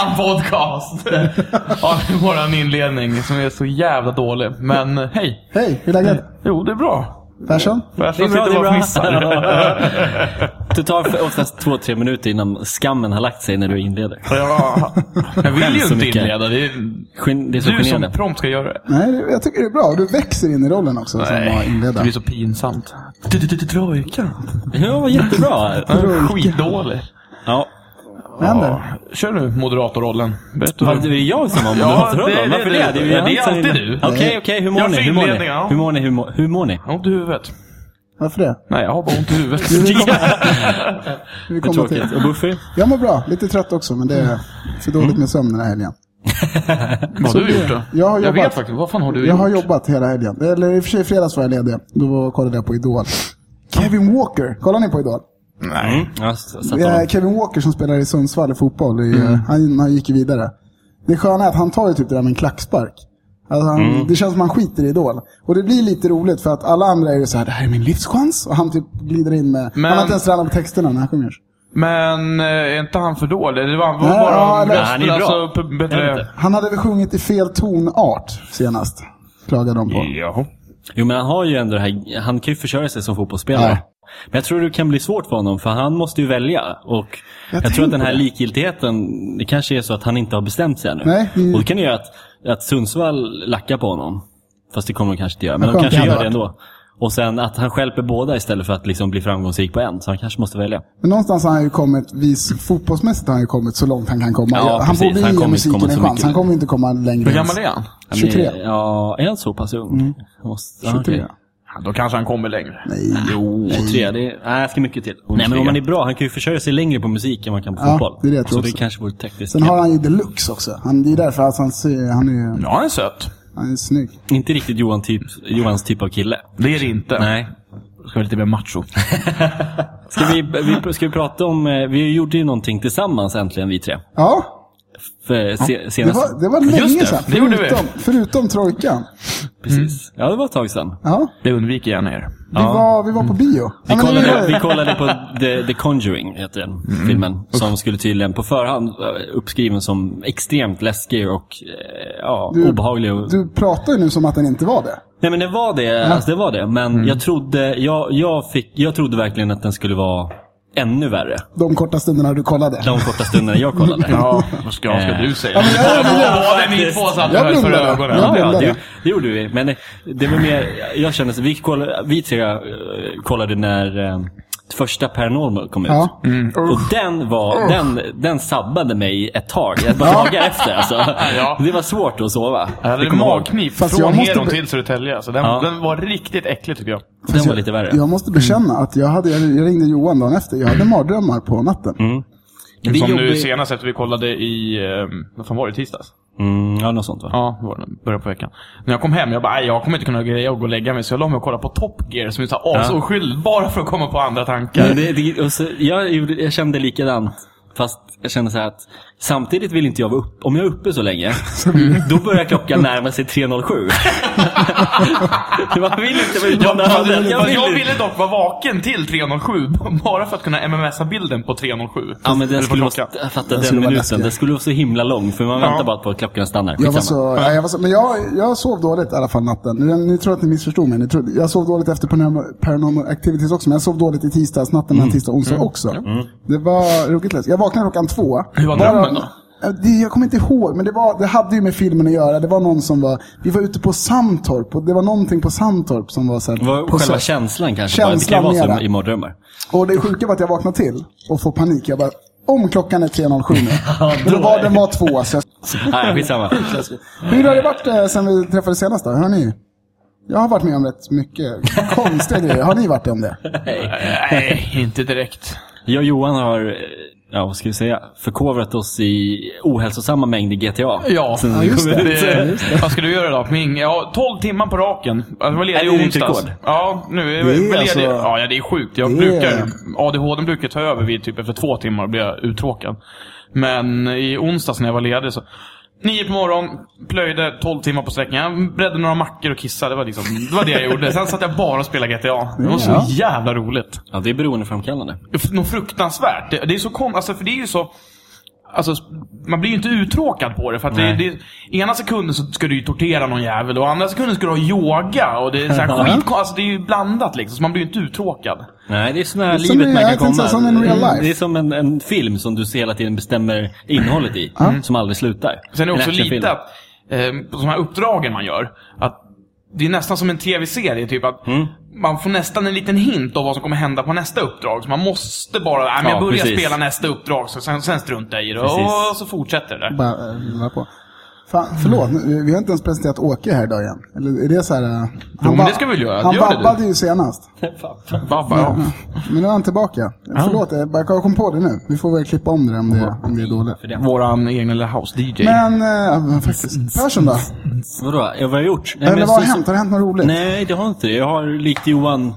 Trojkan podcast! Är våran inledning som är så jävla dålig. Men hej! Hej, hur är läget? Jo, det är bra. Persson? Jag Det är bra, sitter bara och fnissar. Det tar oftast två, tre minuter innan skammen har lagt sig när du inleder. Ja, jag vill ju inte mycket. inleda. Det är Gen- Det är så du som prompt ska göra det. Nej, jag tycker det är bra. Du växer in i rollen också som var det inledare. blir så pinsamt. Trojkan. Ja, jättebra. Skitdålig. Ja. Vad händer? Ja, Kör nu moderatorrollen. Berätta. Var det jag som var Ja, moderatorrollen? det- det- Varför det- det? är ju det är alltid du. Okej, okej. Hur mår Jag ni? Hur mår ni? ja. Hur mår ni? Hur mår- Hur mår ni? Jag har ont i huvudet. Varför det? Nej, jag har bara ont i huvudet. Vi kommer, vi Det är kommer till. Och Buffy? Jag mår bra. Lite trött också, men det är för dåligt med sömn den här helgen. Vad har du gjort då? Jag har Jag jobbat. vet faktiskt. Vad fan har du Jag gjort? har jobbat hela helgen. Eller i och för sig fredags var jag ledig. Då kollade jag på Idol. Kevin Walker. Kollar ni på Idol? Nej. Mm. Ja. Kevin Walker som spelar i Sundsvall i fotboll. I, Mm. han, han gick ju vidare. Det sköna är att han tar ju typ det där med en klackspark. Alltså han, Mm. Det känns som han skiter i Idol. Och det blir lite roligt för att alla andra är ju så här, det här är min livschans. Och han typ glider in med, Men- han har inte ens tränat på texterna när han sjunger. Men eh, är inte han för dålig? Det var, var Nej, bara ja, eller- rösten, Han är bra. alltså, p- Jag bättre... Han hade väl sjungit i fel tonart senast. Klagade de på. Jaha. Jo, men han har ju ändå det här, han kan ju försörja sig som fotbollsspelare. Ja. Men jag tror det kan bli svårt för honom, för han måste ju välja. Och Jag jag, tror att den här det. likgiltigheten, det kanske är så att han inte har bestämt sig ännu. Nej, det- Och det kan ju göra att, att Sundsvall lackar på honom. Fast det kommer de kanske inte göra, men de kanske gör det ändå. Och sen att han stjälper båda istället för att liksom bli framgångsrik på en. Så han kanske måste välja. Men någonstans har han ju kommit, vis, fotbollsmässigt har han ju kommit så långt han kan komma. Ja, han precis. borde Han ge kommer inte musiken komma en chans. mycket. Han kommer inte komma längre. Hur gammal är han? Han 23. Är, ja, är han så pass ung? Jag Måste, ja, 23. okej. Ja, då kanske han kommer längre. Nej. Jo, 23. Det är, nej, jag ska mycket till. Nej, men om man är bra, han kan ju försörja sig längre på musik än man kan på Ja, fotboll. det är det jag tror så det kanske vore tekniskt. Sen har han ju deluxe också. Han, det är därför att han, ser, han, är, Ja, han är söt. han är snygg. Inte riktigt Johan typ, Johans typ av kille. Det är det inte. Nej. Ska vara lite mer macho. Ska vi, vi, ska vi prata om, eh, vi gjorde ju någonting tillsammans äntligen vi tre. Ja, För se, det senast. var, det var länge Just det, sedan. det gjorde vi. Förutom, förutom trojkan. Precis. Ja, det var ett tag sedan. Ja, Det undviker gärna er. vi, var, vi var på bio. Vi ja, det kollade, vi kollade på The, The Conjuring, heter den filmen. Som skulle tydligen på förhand eh, uppskriven som extremt läskig och eh, ja, Du- obehaglig. Och, Du pratar ju nu som att den inte var det. Nej men det var det, alltså det var det. Men jag trodde, jag, jag, fick, jag trodde verkligen att den skulle vara ännu värre. De korta stunderna du kollade. De korta stunderna jag kollade. Ja, vad ska, vad ska du säga? Ja, men jag- ni två satt Jag för ögonen. Jag Ja, ja det, det gjorde vi. Men det, det var mer, jag kände så vi, kollade, vi tre eh, kollade när eh, första Paranormal kom ut. Ja. Och den var, den, den sabbade mig ett tag, ett par dagar efter alltså. Ja. Det var svårt att sova. Jag hade magknip Fast från jag måste Heron be- till Södertälje. Så den, Ja. den var riktigt äcklig tycker jag. Den var lite värre. Jag måste bekänna att jag, hade, jag jag ringde Johan dagen efter. Jag hade mardrömmar på natten. Det Som jobbig- nu senast efter vi kollade i, eh, vad fan var det, tisdags? Mm, ja, något sånt va? Ja, det var det. Början på veckan. När jag kom hem, jag bara, "Nej, jag kommer inte kunna greja att gå och lägga mig. Så jag la mig och kollade på Top Gear som är så Ja. Bara för att komma på andra tankar. Ja, det, det, och så, jag, jag kände likadant. Fast jag kände så här att samtidigt vill inte jag vara uppe. Om jag är uppe så länge, då börjar klockan närma sig 3.07. Man vill inte vara Jag, jag, Jag vill jag inte. ville dock vara vaken till 3.07. Bara för att kunna mmsa bilden på 3.07. Ja, men den skulle vara, jag fattar Den den skulle vara minuten. läskig. Den skulle vara så himla lång, för man Ja. väntar bara på att klockan stannar. Jag var så, ja, jag var så, men jag, jag sov dåligt i alla fall natten. Nu, ni tror att ni missförstod mig. Ni tror, jag sov dåligt efter Paranormal, Activities också, men jag sov dåligt i tisdags, natten mellan tisdag och onsdag också. Det var ruggigt läskigt. Jag vaknade klockan två. Hur var Bara- drömmen då? Ja, Det, jag kommer inte ihåg, men det, var, det hade ju med filmen att göra. Det var någon som var, vi var ute på Sandtorp och det var någonting på Sandtorp som var så här, var på själva så- känslan kanske. bara. det kan Känslan vara så i mardrömmar. Och det sjuka var att jag vaknade till och får panik. Jag bara, om klockan är 3.07 nu. men då var, den var två. Så jag, Nej, skitsamma. hur har det varit eh, sen vi träffades senast då? Hur har ni? Jag har varit med om rätt mycket konstiga grejer. Har ni varit med om det? Nej, inte direkt. Jag och Johan har, eh, ja vad ska vi säga, förkovrat oss i ohälsosamma mängder GTA. Ja, Sen ja, just det. Det, vad ska du göra då? Min, ja, 12 timmar på raken. Jag var Är ledig det i ditt onsdags. rekord? Ja, nu är Det är ledig. alltså- Ja, ja, det är sjukt. Jag det brukar, är- ADHD brukar ta över vid typ efter två timmar och blir uttråkad. Men i onsdags när jag var ledig så Nio på morgonen, plöjde 12 timmar på sträckan. Jag bredde några mackor och kissade. Det var, liksom, det var det jag gjorde. Sen satt jag bara och spelade GTA. Det var så jävla roligt. Ja, det är beroendeframkallande. Något fruktansvärt. Det, det är så kom, alltså för det är ju så... Alltså, man blir ju inte uttråkad på det. För att det, det, ena sekunden så ska du ju tortera någon jävel och andra sekunden ska du ha yoga. Och det är så här skit, alltså det är ju blandat liksom. Så man blir ju inte uttråkad. Nej, det är så nära Det är som livet man kan komma. som en real Mm, life. Det är som en, en film som du hela tiden bestämmer innehållet i. Som aldrig slutar. Sen är det också lite att, eh, på de här uppdragen man gör, att det är nästan som en tv-serie. Typ att Mm. Man får nästan en liten hint av vad som kommer hända på nästa uppdrag. Så man måste bara, nej men jag Ja, börjar precis. spela nästa uppdrag, så sen, sen struntar jag i det. Precis. Och så fortsätter det. Bara äh, på. Fan, förlåt, vi har inte ens presenterat Åke här idag igen. Eller är det så här... äh, men va- det ska vi väl göra. Han Gör det vabbade ju senast. Babba, ja. Men nu är han tillbaka. Förlåt, jag bara kom på det nu. Vi får väl klippa om det om det, om det är dåligt. Våran egna lilla house-DJ. Men, äh, faktiskt. Persson då? Vadå? Ja, vad har jag gjort? Nej, Eller men vad har så- hänt? Har det hänt något roligt? Nej, det har inte det. Jag har likt Johan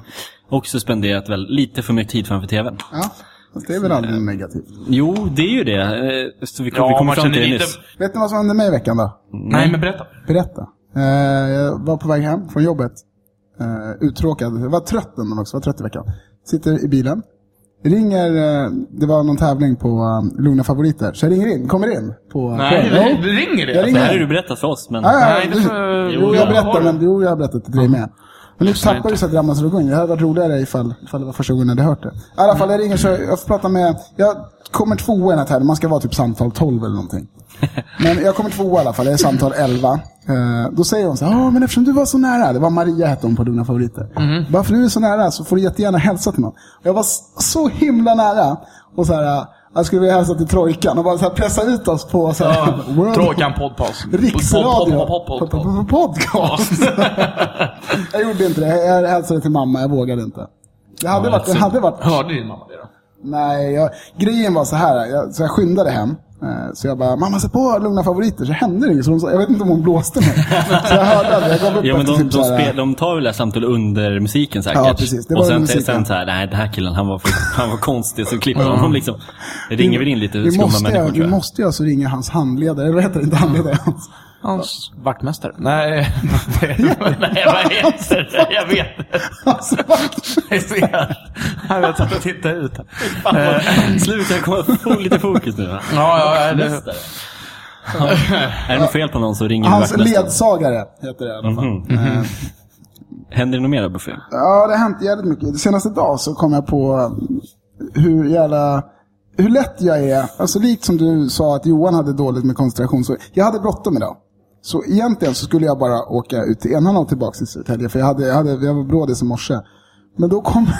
också spenderat väl lite för mycket tid framför TVn. Ja, fast det är väl aldrig negativt. Jo, det är ju det. Eh, Så vi kom, Ja, vi kom man fram till det lite... nyss. Vet ni vad som hände mig i veckan då? Nej, men berätta. Berätta. Eh, jag var på väg hem från jobbet. Uh, uttråkad. Jag var trött den också. Jag var trött i veckan. Sitter i bilen. Ringer, eh, det var någon tävling på Lugna Favoriter. Så jag ringer in, kommer in. På, Nej, det, det ringer det. Jag Det ringer. här har du berättat för oss, men... Ja, ja, Nej, det du- får- jo, jag berättar, du. men jo, jag har berättat till dig med. Men nu tappar ju så här dramaturgin. Det hade varit roligare ifall, ifall det var första gången jag hade hört det. I alla fall, jag ringer så jag får prata med, jag kommer tvåa i här. Man ska vara typ samtal 12 eller någonting. Men jag kommer tvåa i alla fall, jag är samtal 11. Eh, då säger hon så här, men eftersom du var så nära, det var Maria hette hon på Lugna Favoriter. Bara för du är så nära så får du jättegärna hälsa till någon. Jag var så himla nära. Och så här, jag skulle vilja hälsa till Trojkan och bara så pressa ut oss på så här, World- Trojkan podcast. Riksradio. Pod- pod- pod- pod- pod- Podcast. jag gjorde inte det. Jag hälsade till mamma. Jag vågade inte. Det hade varit... Det hade varit Hörde din mamma det då? nej, jag, grejen var så här. Jag, så jag skyndade hem. Eh, Så jag bara, mamma se på Lugna Favoriter. Så hände det inget. Så sa- jag vet inte om hon blåste mig. Så jag hörde aldrig. Jag gav upp Ja, men de, typ de, spel, de tar väl det samtalet under musiken säkert. Ja, precis. Det var och sen, musiken. sen så här, nej den här killen han var, för, han var konstig, så klipper de honom liksom. Det ringer väl in lite vi skumma måste, människor jag, tror vi jag. måste ju alltså ringa hans handledare. Eller vad heter det? Inte handledare. Hans, Hans vaktmästare? Nej, nej vad heter det? Jag vet inte. hans Jag ser. Jag satt och tittade ut här. Vad- Sluta komma få lite fokus nu. Ja, ja, det, Vaktmästare. Är det något fel på någon så ringer hans ledsagare heter det i alla fall. Mhm. Eh, Händer det något mer Buffé? Ja, det har hänt jävligt mycket. Senaste dag så kom jag på um, hur jävla... Hur lätt jag är. Alltså likt som du sa att Johan hade dåligt med koncentration. Så jag hade bråttom idag. Så egentligen så skulle jag bara åka ut till Enarna och tillbaka till Södertälje. För jag, hade, jag, hade, jag var brådis i morse. Men då kommer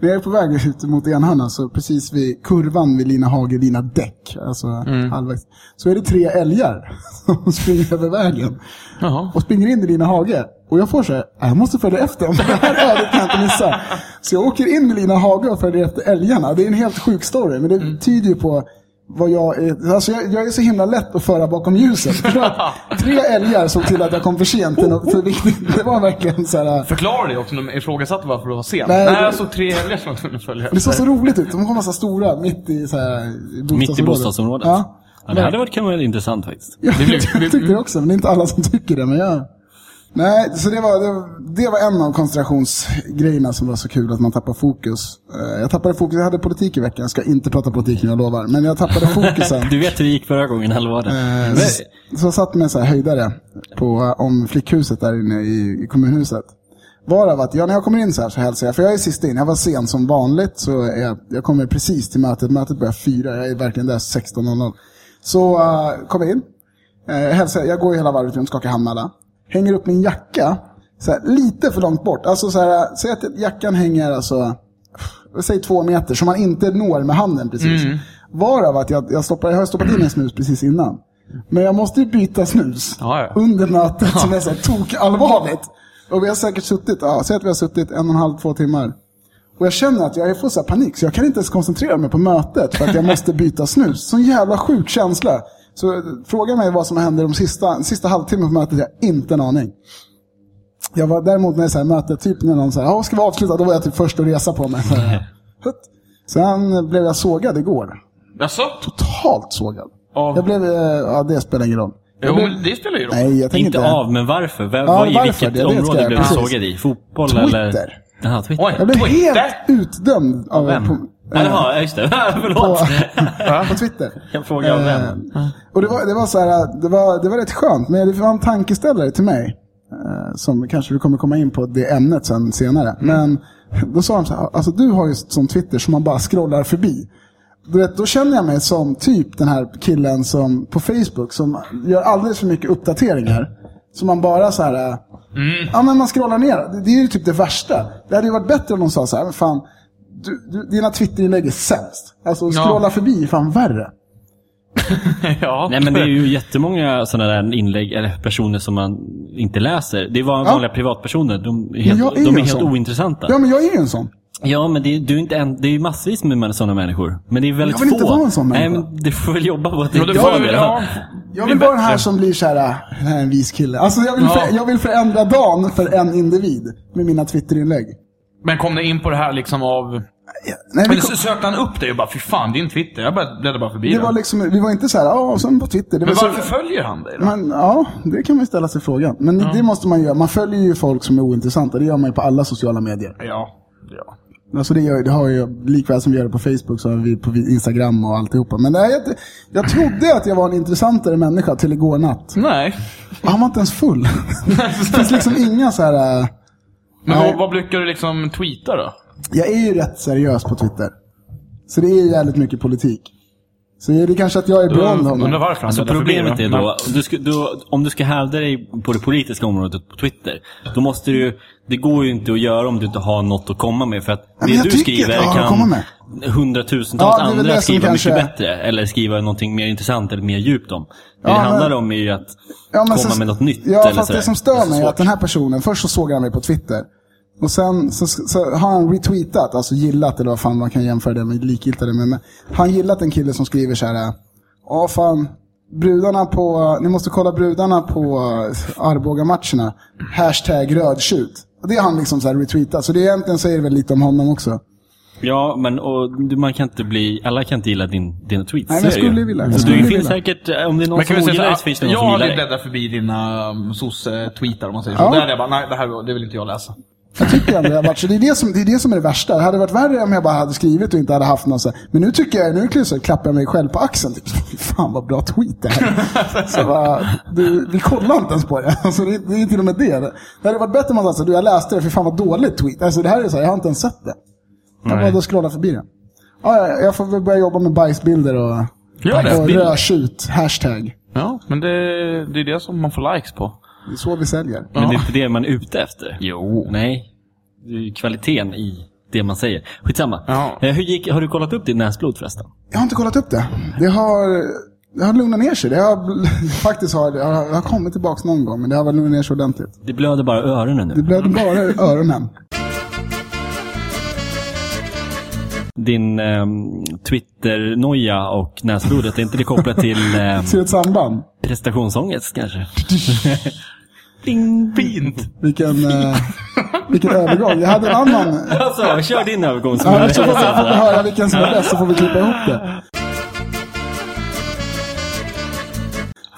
när jag är på väg ut mot Enhörna, så precis vid kurvan vid Lina Hage, Lina däck, alltså halvvägs, så är det tre älgar som springer över vägen. Jaha. Och springer in i Lina Hage. Och jag får så här, "Äh, jag måste följa efter dem. Det här ödet kan jag inte missa. Så jag åker in med Lina Hage och följer efter älgarna. Det är en helt sjuk story, men det tyder ju på vad jag är. Alltså jag, jag är så himla lätt att föra bakom ljuset. Tre älgar såg till att jag kom för sent till något så viktigt. Det var verkligen så här. Förklara det också när de ifrågasatte varför du var sen. Nej, Nej, det- jag såg tre älgar som jag kunde följa. Det såg så roligt ut. De var massa stora mitt i, så här, i Mitt i bostadsområdet? Ja. Ja, det hade varit kan vara intressant faktiskt. Ja, Det blev- jag tyckte det också, men det är inte alla som tycker det. Men jag... Nej, så det var, det, var, det var en av koncentrationsgrejerna som var så kul, att man tappar fokus. Eh, Jag tappade fokus, jag hade politik i veckan, jag ska inte prata politik nu, jag lovar. Men jag tappade fokusen. Du vet hur det gick förra gången, eller var det? Eh, så, så jag satt med en så här höjdare på, eh, om flickhuset där inne i, i kommunhuset. Varav att, ja, när jag kommer in så här så hälsar jag, för jag är sist in, jag var sen som vanligt, så jag, jag kommer precis till mötet, mötet börjar fyra, jag är verkligen där 16.00. Så uh, kommer jag in, uh, hälsar, jag går hela varvet runt, skakar hand med alla. Hänger upp min jacka, så här, lite för långt bort. Alltså så här, säg att jackan hänger alltså, säg två meter, som man inte når med handen precis. Varav att jag, jag, stoppar, jag har stoppat in en snus precis innan. Men jag måste ju byta snus Ja, ja. under mötet som är så här tok allvarligt. Och vi har säkert suttit, ja, säg att vi har suttit en och en halv, två timmar. Och jag känner att jag får så panik, så jag kan inte ens koncentrera mig på mötet för att jag måste byta snus. Sån jävla sjuk känsla. Så eh, fråga mig vad som händer de sista, sista halvtimmen på mötet, jag har inte en aning. Jag var däremot när det här möte, typ när någon säger ja ska vi avsluta? Då var jag typ först att resa på mig. Så. Sen blev jag sågad igår. Jaså? Totalt sågad. Av? Jag blev, eh, ja det spelar ingen roll. Jo, men det spelar ju roll. Nej, jag tänker Inte inte. av, men varför? Var, Ja, var, I varför? vilket Det det jag område göra, blev du sågad i? Fotboll Twitter. eller? Jaha, Twitter. Oj. Jag blev Twitter? helt utdömd av, Vem? på, Ja, Jaha, ja, just det. på, Förlåt. på Twitter. Jag frågar av vem. Eh, och det var, det var så här, det var, det var rätt skönt, men det var en tankeställare till mig. Eh, som kanske vi kommer komma in på det ämnet sen senare. Men då sa de så här, alltså du har ju sån Twitter som man bara scrollar förbi. Du vet, då känner jag mig som typ den här killen som på Facebook som gör alldeles för mycket uppdateringar. Som man bara så här, eh, ja men man scrollar ner. Det, det är ju typ det värsta. Det hade ju varit bättre om de sa så här, fan, du, du, dina Twitterinlägg är sämst. Alltså Ja. scrolla förbi är fan värre. ja. Nej men det är ju jättemånga sådana där inlägg, eller personer som man inte läser. Det är van- Ja. vanliga privatpersoner. De är helt, jag är de är helt sån. ointressanta. Ja, men jag är ju en sån. Ja, men det är, du är inte en, det är ju massvis med sådana människor. Men det är väldigt Jag vill få. inte vara en sån Nej, människa. men du får väl jobba på att inte det vara får det. väl, då. ja. Jag Det vill är vara den här som blir så här, "Ah, det här är en vis kille. Alltså jag vill, Ja. för, jag vill förändra dagen för en individ med mina Twitterinlägg. Men kom det in på det här liksom av... Nej, vi Men kom, sökte han upp det och bara, fy fan, din Twitter. Jag bara bläddrade bara förbi det den. var liksom, vi var inte så här, ja, sen på Twitter. Det Men var varför så, följer han dig då? men, ja, det kan man ställa sig frågan. Men det måste man göra. Man följer ju folk som är ointressanta. Det gör man ju på alla sociala medier. Ja. ja. Alltså det, gör, det har ju, likväl som vi gör det på Facebook så har vi på Instagram och alltihopa. Men nej, jag, jag trodde att jag var en intressantare människa till igår natt. Nej. Han var inte ens full. det finns liksom inga så här... Men vad, vad brukar du liksom tweeta då? Jag är ju rätt seriös på Twitter. Så det är ju jävligt mycket politik. Så det är kanske att jag är bra om Undrar honom. varför han Alltså problemet är Men- då, du ska, du, om du ska hävda dig på det politiska området på Twitter, då måste du det går ju inte att göra om du inte har något att komma med. För att men det du skriver kan hundratusentals Ja, andra skriva kanske- mycket bättre. Eller skriva någonting mer intressant eller mer djupt om. Det Ja, det men- handlar om är ju att Ja, men komma så- med något nytt. Ja, eller fast sådär. det som stör mig är att den här personen, först så såg han mig på Twitter. Och sen så, så har han retweetat, alltså gillat, eller vad fan man kan jämföra det med, likgiltade med. Men han gillat en kille som skriver så här. Ja, fan. Brudarna på, ni måste kolla brudarna på eh, Arboga-matcherna. Hashtag rödtjut. Och det har han liksom så här retweetat. Så det egentligen säger väl lite om honom också. Ja, men och, du- man kan inte bli, alla kan inte gilla din, dina tweets. Nej, men jag det skulle vilja. Jag Så det finns säkert, eh, om det är någon som kan vi säga ogillar dig så finns det någon jag som gillar dig. bläddrat förbi dina um, soc-tweetar om man säger Ja. så. Där hade jag bara, nej det här det vill inte jag läsa. Jag tycker ändå varit så. Det är det, som, det är det som är det värsta. Det hade varit värre om jag bara hade skrivit och inte hade haft någon så här. Men nu tycker jag, nu så klappar jag mig själv på axeln. Typ, Fan vad bra tweet det här Så bara, du, vi kollar inte ens på det. Alltså, det, är- det är till och med det. Det hade varit bättre om man sa så du jag läste det, för fan vad dåligt tweet. Alltså det här är så här, jag har inte ens sett det. Jag bara scrollar förbi det. Ja, ja, jag får väl börja jobba med bajsbilder och, och rödtjut, hashtag. Ja, men det, det är det som man får likes på. Det är så vi säljer. Men det är inte det man är ute efter. Jo. Nej. Det är ju kvaliteten i det man säger. Skitsamma. Ja. Eh, Hur gick, har du kollat upp ditt näsblod förresten? Jag har inte kollat upp det. Det har, det har lugnat ner sig. Det har, faktiskt har, det har, det har kommit tillbaka någon gång, men det har väl lugnat ner sig ordentligt. Det blöder bara öronen Det nu. blöder bara i öronen. Din ehm, Twitter-noja och näsblodet, är inte det kopplat till ehm, Ser ett samband? prestationsångest kanske? Ding, fint. Vilken, eh, vilken övergång. Jag hade en annan. Alltså, kör din övergång som Ja, så får vi höra vilken som är bäst så får vi klippa ihop det.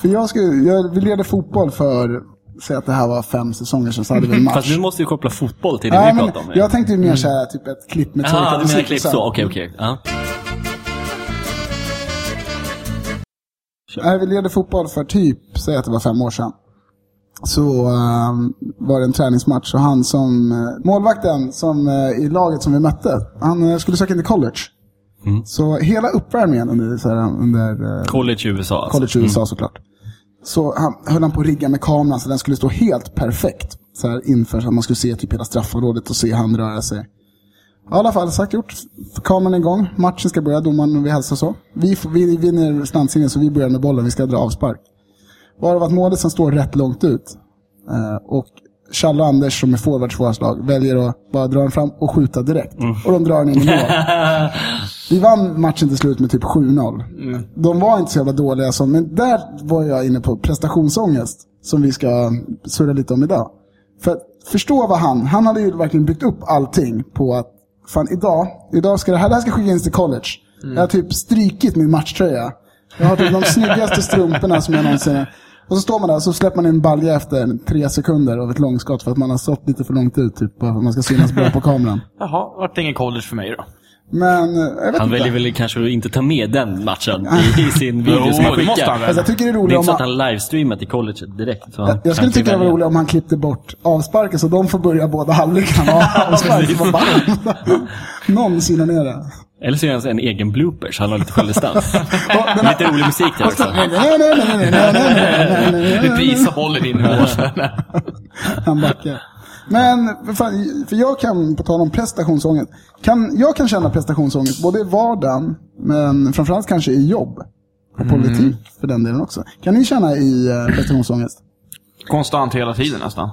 För jag, skulle, jag, vi leder fotboll för, säg att det här var fem säsonger sedan, så hade vi en match. Fast du måste ju koppla fotboll till det Nej, vi men pratar om. jag tänkte ju mer såhär, typ ett klipp med Jaha, du menar musik. klipp och så. Okej, okej. Ja. Nej, vi leder fotboll för typ, säg att det var fem år sedan. Så ehm, var det en träningsmatch och han som, eh, målvakten som, eh, i laget som vi mötte, han eh, skulle söka in till college. Mm. Så hela uppvärmningen under, så här, under College i USA alltså. college i USA såklart. Så han, höll han på att rigga med kameran så den skulle stå helt perfekt. Så här inför så att man skulle se typ hela straffområdet och se han röra sig. Ja, I alla fall, sagt gjort. Kameran är igång. Matchen ska börja, domaren vill hälsa så. Vi, vi vinner snabbsinnet så vi börjar med bollen, vi ska dra avspark. Varav att målet som står rätt långt ut. Eh, och Challe och Anders som är forwards för vårt lag väljer att bara dra den fram och skjuta direkt. Och de drar den in i mål. Vi vann matchen till slut med typ 7-0. De var inte så jävla dåliga, som, men där var jag inne på prestationsångest. Som vi ska surra lite om idag. För förstå vad han, han hade ju verkligen byggt upp allting på att fan idag, idag ska det här, det här ska skickas in till college. Jag har typ strykit min matchtröja. Jag har typ de snyggaste strumporna som jag någonsin Och så står man där och så släpper man in en balja efter tre sekunder av ett långskott för att man har stått lite för långt ut, typ, för att man ska synas bra på kameran. Jaha, vart det ingen college för mig då. Men, eh, jag vet Han inte. väljer väl kanske att inte ta med den matchen i, i sin video Jo, som han det måste skickar. han väl. Fast jag tycker det är Det är roligt inte om så att han livestreamat till colleget direkt. Så han jag, jag skulle kan tycka det var välja. roligt om han klippte bort avsparken så de får börja båda halvlekarna avspark. Så Någon synar ner det. Eller så gör han en egen bloopers, han har lite självdistans. lite rolig musik där också. Reprisa bollen in i mål. Han backar. Men för, fan, för jag kan, på tal om prestationsångest, kan, jag kan känna prestationsångest både i vardagen, men framförallt kanske i jobb. Och mm. politik för den delen också. Kan ni känna i eh, prestationsångest? Konstant hela tiden nästan.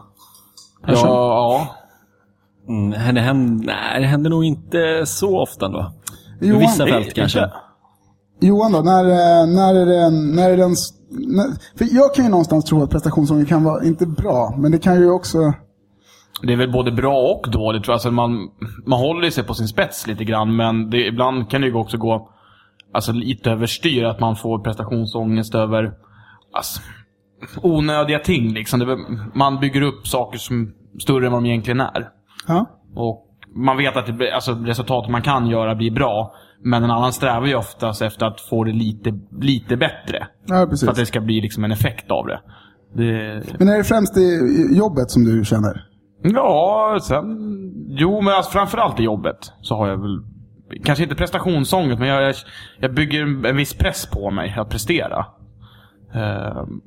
Ja, ja. Mm, det, händer, nej, det händer nog inte så ofta då. I Johan, vissa fält kanske. Johan då, när, eh, när är det en, när är den, när, för jag kan ju någonstans tro att prestationsångest kan vara, inte bra, men det kan ju också, Det är väl både bra och dåligt tror jag. Alltså man, man håller sig på sin spets lite grann, men det, ibland kan det ju också gå alltså, lite överstyr. Att man får prestationsångest över alltså, onödiga ting. Liksom. Det, man bygger upp saker som större än vad de egentligen är. ja. Och man vet att det, alltså, resultatet man kan göra blir bra. Men en annan strävar ju oftast efter att få det lite, lite bättre. Ja, precis. För att det ska bli liksom en effekt av det. det Men är det främst i jobbet som du känner? Ja, sen... Jo, men alltså, framförallt i jobbet så har jag väl... Kanske inte prestationsångest, men jag, jag, jag bygger en, en viss press på mig att prestera. Ehm,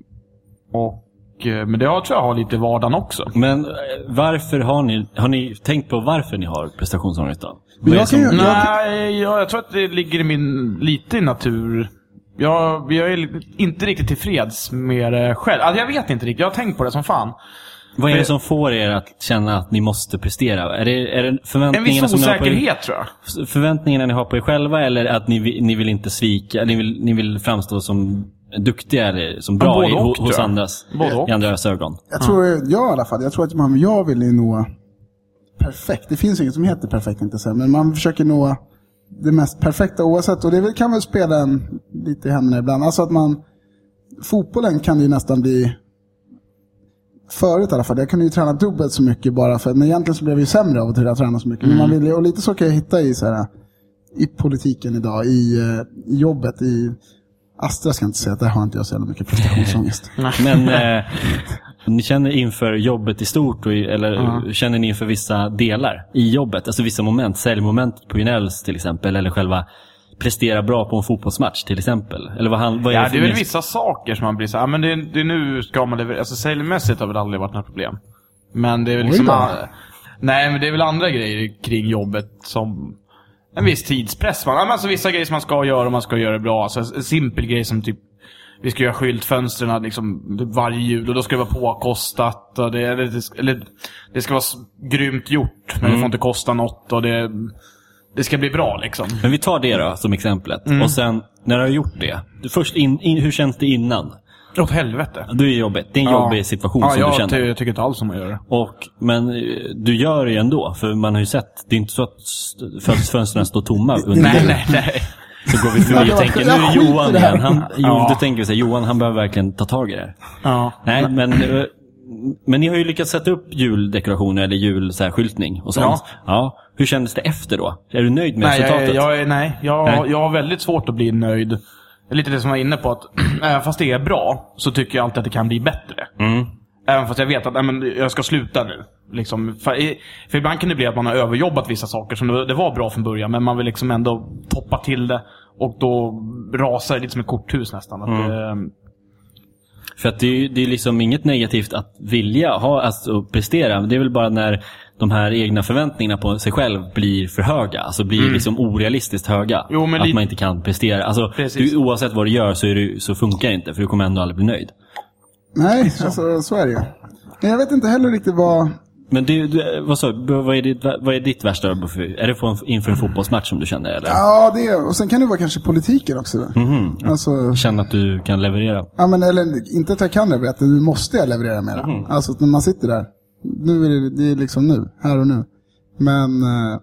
och, men det har, tror jag har lite vardagen också. Men eh, varför har ni, har ni tänkt på varför ni har prestationsångest då? Men Vad är jag som- ju- Nej, jag, jag tror att det ligger i min, lite i natur. Jag, jag är inte riktigt tillfreds med det själv. Alltså, jag vet inte riktigt, jag har tänkt på det som fan. Vad är det som får er att känna att ni måste prestera? Är det, är det En förväntningarna viss som ni har på er, osäkerhet tror jag. förväntningarna ni har på er själva eller att ni, ni vill inte svika, ni vill, ni vill framstå som duktiga eller som bra både i, och, hos jag. andras, i andras ögon? Jag tror, jag i alla fall, jag tror att man, jag vill ju nå perfekt. Det finns inget som heter perfekt inte så, men man försöker nå det mest perfekta oavsett. Och det kan väl spela en lite i händerna ibland. Alltså att man, fotbollen kan ju nästan bli, förut i alla fall, jag kunde ju träna dubbelt så mycket bara för, men egentligen så blev jag ju sämre av att jag träna så mycket. Men man vill ju, och lite så kan jag hitta i så här, i politiken idag, i, eh, i jobbet, i Astra ska jag inte säga att där har inte jag så jävla mycket prestationsångest. Men eh, ni känner inför jobbet i stort, och, eller känner ni inför vissa delar i jobbet? Alltså vissa moment, säljmoment på Ynells till exempel, eller själva prestera bra på en fotbollsmatch till exempel? Eller vad, han, vad är Ja, det det är väl vissa saker som man blir så här, "Ah, men det, det är nu ska man leverera. Alltså säljmässigt har väl aldrig varit något problem. Men det är väl liksom... Nej, men det är väl andra grejer kring jobbet som... En viss tidspress. Man, alltså vissa grejer som man ska göra och man ska göra det bra. Alltså en simpel grej som typ... Vi ska göra skyltfönstren liksom varje jul och då ska det vara påkostat. Och det, eller, det, eller, det ska vara grymt gjort, men det får inte kosta något. Och det, det ska bli bra liksom. Men vi tar det då som exemplet. Mm. Och sen, när du har gjort det. Först, in, in, hur känns det innan? Åt helvete. Du är jobbigt. Det är en jobbig situation ja, som jag, du känner. ty- jag tycker inte alls om att göra det. Och, men eh, du gör det ju ändå. För man har ju sett, det är inte så att st- fönst- fönstren står tomma. Under Nej, nej, nej. Så går vi förbi Ja, och tänker, nu jag är det Johan det igen. Han, jo, Ja. Då tänker vi så här, Johan han behöver verkligen ta tag i det. Ja. Nej, men, eh, men ni har ju lyckats sätta upp juldekorationer eller julskyltning och sånt. Ja. Hur kändes det efter då? Är du nöjd med Nej, jag, resultatet? jag, är- nej, jag, Nej. jag har väldigt svårt att bli nöjd. Lite det som jag var inne på, att även fast det är bra, så tycker jag alltid att det kan bli bättre. Mm. Även fast jag vet att nej, men jag ska sluta nu. Liksom, för, för ibland kan det bli att man har överjobbat vissa saker som det, det var bra från början, men man vill liksom ändå toppa till det. Och då rasar det lite som ett korthus nästan. Mm. det, För att det är, det är liksom inget negativt att vilja ha, alltså prestera. Det är väl bara när de här egna förväntningarna på sig själv blir för höga. Alltså blir liksom orealistiskt höga. Mm. Jo, men att man inte kan prestera. Alltså, du, oavsett vad du gör så, är du, så funkar det inte. För du kommer ändå aldrig bli nöjd. Nej, alltså, så är det ju. Men jag vet inte heller riktigt vad... Men du, du, vad, sa, vad, är ditt, vad är ditt värsta? Är det en, inför en fotbollsmatch som du känner? Eller? Ja, det är, och sen kan det vara kanske politiken också. Mhm. Alltså, Känna att du kan leverera? ja, men, eller inte att jag kan leverera, att nu måste jag leverera mera. Mhm. Alltså när man sitter där, nu är det, det är liksom nu, här och nu. Men eh,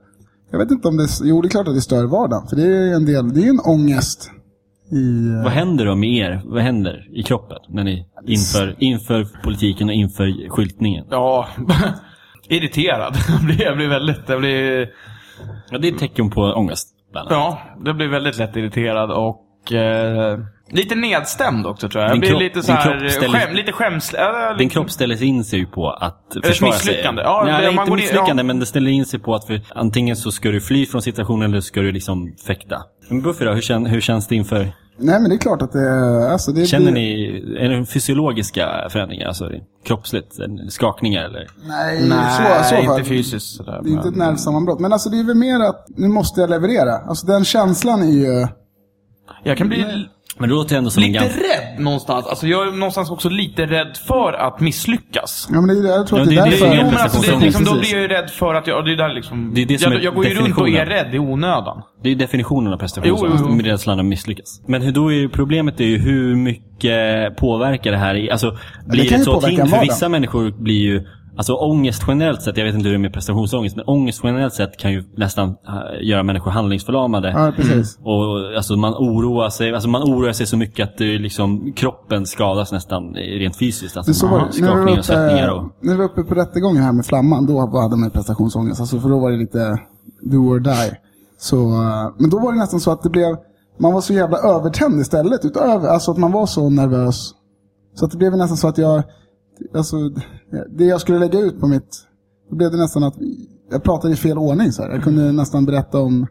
jag vet inte om det, jo det är klart att det stör vardagen. För det är en del, det är en ångest i... eh, Vad händer då med er? Vad händer i kroppen när ni inför, inför politiken och inför skyltningen? Ja, irriterad. Jag blir, jag blir väldigt... Jag blir, Ja, det är ett tecken på ångest. Ja, jag blir väldigt lätt irriterad och... Eh, lite nedstämd också tror jag. Jag Din blir kropp- lite så här, kropp ställer- skäm, lite skämslig. Ja, Din kropp ställer in sig ju på att försvara sig. misslyckande. Ja, Nej, det- inte går in- misslyckande, ja. men det ställer in sig på att för, antingen så ska du fly från situationen eller så ska du liksom fäkta. Men Buffy då, hur, kän, hur känns det inför... Nej men det är klart att det är... Alltså, det Känner blir- ni, är det fysiologiska förändringar? Alltså kroppsligt? Skakningar eller? Nej, Nej, så, så fall. inte fysiskt sådär. Det är inte ett men- nervsammanbrott. Men alltså det är väl mer att nu måste jag leverera. Alltså den känslan är ju... Jag kan bli Men det låter ändå som en lite ganska... rädd någonstans. Alltså jag är någonstans också lite rädd för att misslyckas. Ja men det är, jag tror Ja, att det det är är det därför... Jo, men alltså, det, liksom, då blir jag ju rädd för att jag... Det är där liksom... Det är det som jag, är jag går ju runt och är rädd i onödan. Det är definitionen av prestationsångest, Jo, jo, jo. med rädslan att misslyckas. Men hur, då är ju problemet är ju hur mycket påverkar det här? Alltså, blir det, ju så att en för vissa människor blir ju Alltså ångest generellt sett, jag vet inte hur det är med prestationsångest, men ångest generellt sett kan ju nästan äh, göra människor handlingsförlamade. Ja, precis. Och alltså man oroar sig, alltså man oroar sig så mycket att det liksom, kroppen skadas nästan rent fysiskt. Alltså så var När vi, var och svettningar. uppe, Och, när vi var uppe på rättegången här med Flamman, då hade man prestationsångest. Alltså, för då var det lite do or die. Så, eh, men då var det nästan så att det blev, man var så jävla övertänd istället. Utöver, alltså att man var så nervös. Så att det blev nästan så att jag, alltså det jag skulle lägga ut på mitt, då blev det nästan att jag pratade i fel ordning. Så här. Jag kunde nästan berätta om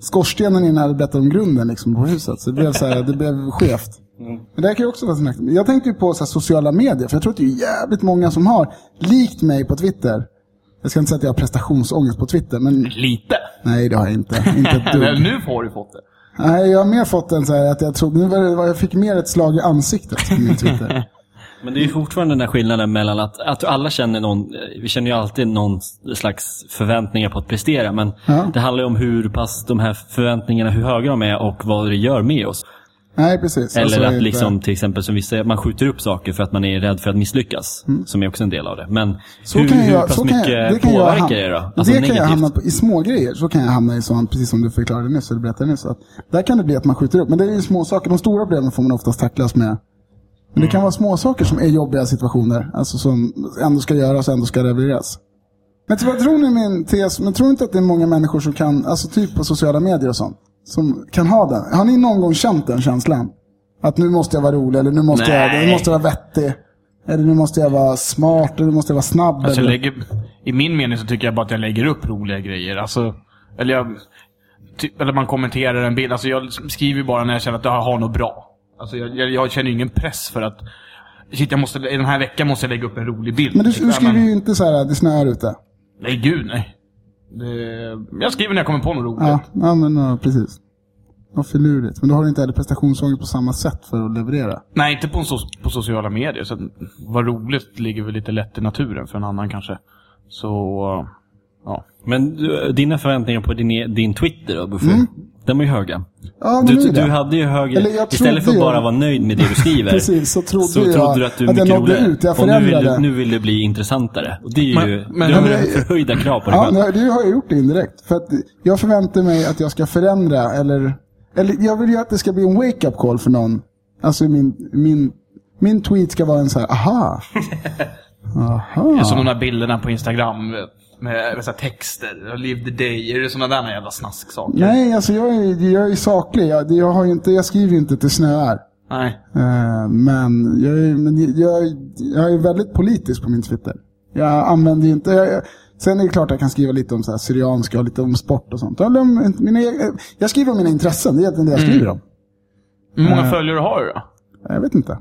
skorstenen innan jag hade berättat om grunden liksom, på huset. Så det blev, så här, det blev skevt. Men det kan ju också vara Jag tänkte ju på så här, sociala medier, för jag tror att det är jävligt många som har, likt mig på Twitter. Jag ska inte säga att jag har prestationsångest på Twitter, men Lite. nej det har jag inte. Inte Men nu har du fått det. Nej, jag har mer fått en så här att jag trodde, nu var jag fick mer ett slag i ansiktet på min Twitter. Men det är ju fortfarande den där skillnaden mellan att, att alla känner någon, vi känner ju alltid någon slags förväntningar på att prestera, men Ja. det handlar ju om hur pass de här förväntningarna, hur höga de är och vad det gör med oss. Nej, precis. Eller Alltså, att liksom till exempel som vissa, man skjuter upp saker för att man är rädd för att misslyckas. Som är också en del av det. Men Mm. Så hur, kan jag, hur pass mycket jag, det kan jag påverkar ham- det då? Alltså det kan jag negativt. hamna på, I små grejer så kan jag hamna i sånt, precis som du förklarade nyss, eller berättade nyss. Att där kan det bli att man skjuter upp. Men det är ju små saker. De stora problemen får man oftast tacklas med. Men det kan vara små saker som är jobbiga situationer. Alltså som ändå ska göras och ändå ska levereras. Men vad tror ni min tes? Men tror ni inte att det är många människor som kan, alltså typ på sociala medier och sånt, som kan ha den? Har ni någon gång känt den känslan? Att nu måste jag vara rolig, eller nu måste, jag, nu måste jag vara vettig. Eller nu måste jag vara smart, eller nu måste jag vara snabb. Alltså, eller... lägger, I min mening så tycker jag bara att jag lägger upp roliga grejer. Alltså, eller, jag, typ, eller man kommenterar en bild. Alltså, jag skriver bara när jag känner att jag har något bra. Alltså, jag, jag, jag känner ingen press för att Shit, jag måste, i den här veckan måste jag lägga upp en rolig bild. Men du, du ja, skriver ju inte så här, det snöar ute. Nej, gud nej. Det, jag skriver när jag kommer på något roligt. Ja, ja men ja, precis. Vad finurligt. Men då har du inte heller prestationsångest på samma sätt för att leverera. Nej, inte på, so på sociala medier. Så vad roligt ligger väl lite lätt i naturen för en annan kanske. Så, ja. Men du, dina förväntningar på din, din Twitter då, Buffy? De är ju höga. Ja, men Du, du hade ju högre... Jag Istället för att bara jag- vara nöjd med det du skriver. Precis, så trodde jag trodde du att du är jag mycket roligare. ut, jag och nu vill, du, nu vill du bli intressantare. Och det är ju... Men- men- du har men förhöjda krav på dig Ja, själv. det har jag gjort indirekt. För att jag förväntar mig att jag ska förändra, eller... Eller jag vill ju att det ska bli en wake-up call för någon. Alltså min, min, min tweet ska vara en så här, aha. Aha. Som de där bilderna på Instagram med, med så texter. Live the day. Är det sådana där jävla snasksaker? Nej, alltså jag är, jag är saklig. Jag, jag, har inte, jag skriver inte det snöar. Nej. Eh, men jag är, men jag, jag är väldigt politisk på min Twitter. Jag använder ju inte... Jag, sen är det klart att jag kan skriva lite om så här syrianska och lite om sport och sånt. Eller om mina, eg- jag skriver om mina intressen, det är egentligen det jag skriver om. Hur många Eh. följare har du då? Jag vet inte.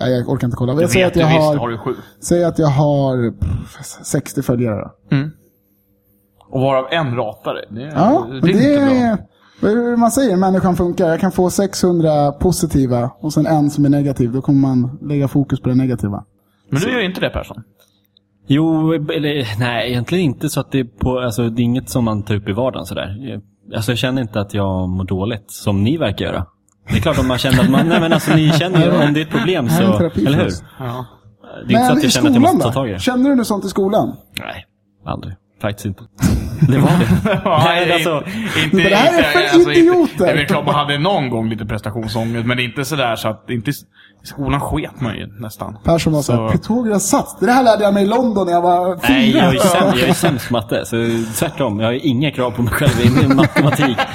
Jag, jag orkar inte kolla. Jag Jag säger att jag visst, har, har du sju. säger att jag har pff, 60 följare. Då. Och varav en ratare. Det, Ja, det är det inte bra. är... Vad är det man säger? Människan funkar. Jag kan få 600 positiva och sen en som är negativ. Då kommer man lägga fokus på det negativa. Men du gör inte det Persson. Jo, eller nej, egentligen inte så att det är på, alltså det är inget som man tar upp i vardagen sådär. Alltså jag känner inte att jag mår dåligt, som ni verkar göra. Det är klart om man känner att man, nej men alltså ni känner ju, om det är ett problem är så, eller hur? Ja. Det är inte så Men att i jag känner att jag måste ta tag i det. Känner du något sånt i skolan? Nej, aldrig. faktiskt inte. Det var det. Nej, alltså, inte, Men det här är inte- för alltså, inte- idioter. Det är klart man hade någon gång lite prestationsångest, men inte sådär så att... Inte, I skolan sket man ju nästan. Persson var såhär, Så- Pythagoras sats. Det här lärde jag mig i London när jag var fyra. Nej, jag är, sämst, jag är sämst matte. Så tvärtom, jag har inga krav på mig själv i min matematik.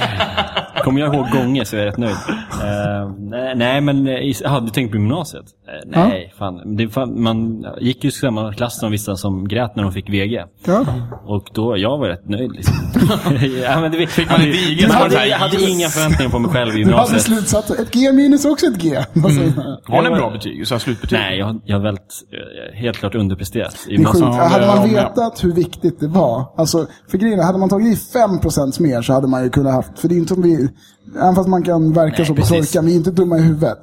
Kommer jag ihåg gånger så är jag rätt nöjd. Uh, nej, nej, men eh, hade du tänkt på gymnasiet? Eh, nej, fan. Det, fan. Man gick ju samma klass som vissa som grät när de fick VG. Ja. Och då, jag var rätt nöjd liksom. ja, men det, fick man diger jag hade, jag hade inga förväntningar på mig själv i Du hade gymnasiet. slutsatsen. Ett G minus också ett G. Man? Har ni bra betyg? Så här slutbetyg? Nej, jag, jag har väldigt, eh, helt klart underpresterat i Det är sjukt. gymnasiet. Ja, hade man vetat hur viktigt det var. Alltså, för grejen hade man tagit i 5% mer så hade man ju kunnat haft, för det är inte som vi, även fast man kan verka Nej, så på precis. torkan, vi är inte dumma i huvudet.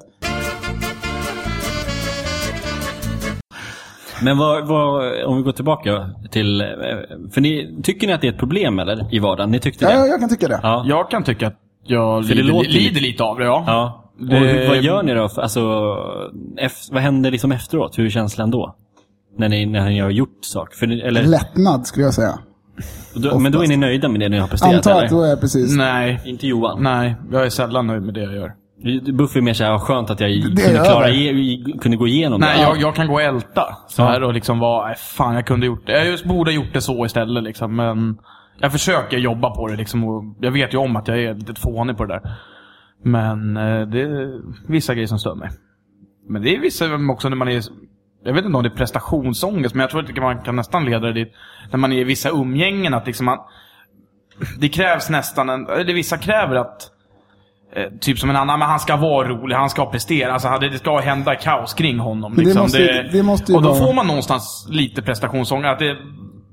Men vad, vad, om vi går tillbaka till... eh, För ni, tycker ni att det är ett problem eller? I vardagen? Ni tyckte Ja, det? jag, jag kan tycka det. Ja. Jag kan tycka att jag lider, låter lider lite- av det, ja. ja. Och Det- hur, vad gör ni då? För- Alltså, ef- vad händer liksom efteråt? Hur är känslan då? När ni, när ni har gjort sak? För, ni- eller, Lättnad skulle jag säga. då, men då är ni nöjda med det ni har presterat? Antar eller? att då är jag precis. Nej. Inte Johan? Nej, jag är sällan nöjd med det jag gör. Buffy är mer såhär, skönt att jag är kunde, klara, kunde gå igenom Nej, det. jag, jag kan gå och älta. Så här och liksom vara, fan jag kunde gjort det. Jag just borde ha gjort det så istället liksom. Men jag försöker jobba på det liksom. Och jag vet ju om att jag är lite fånig på det där. Men eh, det är vissa grejer som stör mig. Men det är vissa också när man är... Jag vet inte om det är prestationsångest, men jag tror att man kan nästan leda det dit. När man är i vissa umgängen, att liksom man... Det krävs nästan en... Eller vissa kräver att... Eh, typ som en annan, men han ska vara rolig, han ska prestera. Alltså det det ska hända kaos kring honom. det Liksom. måste- det måste och då vara- får man någonstans lite prestationsångest. Att det är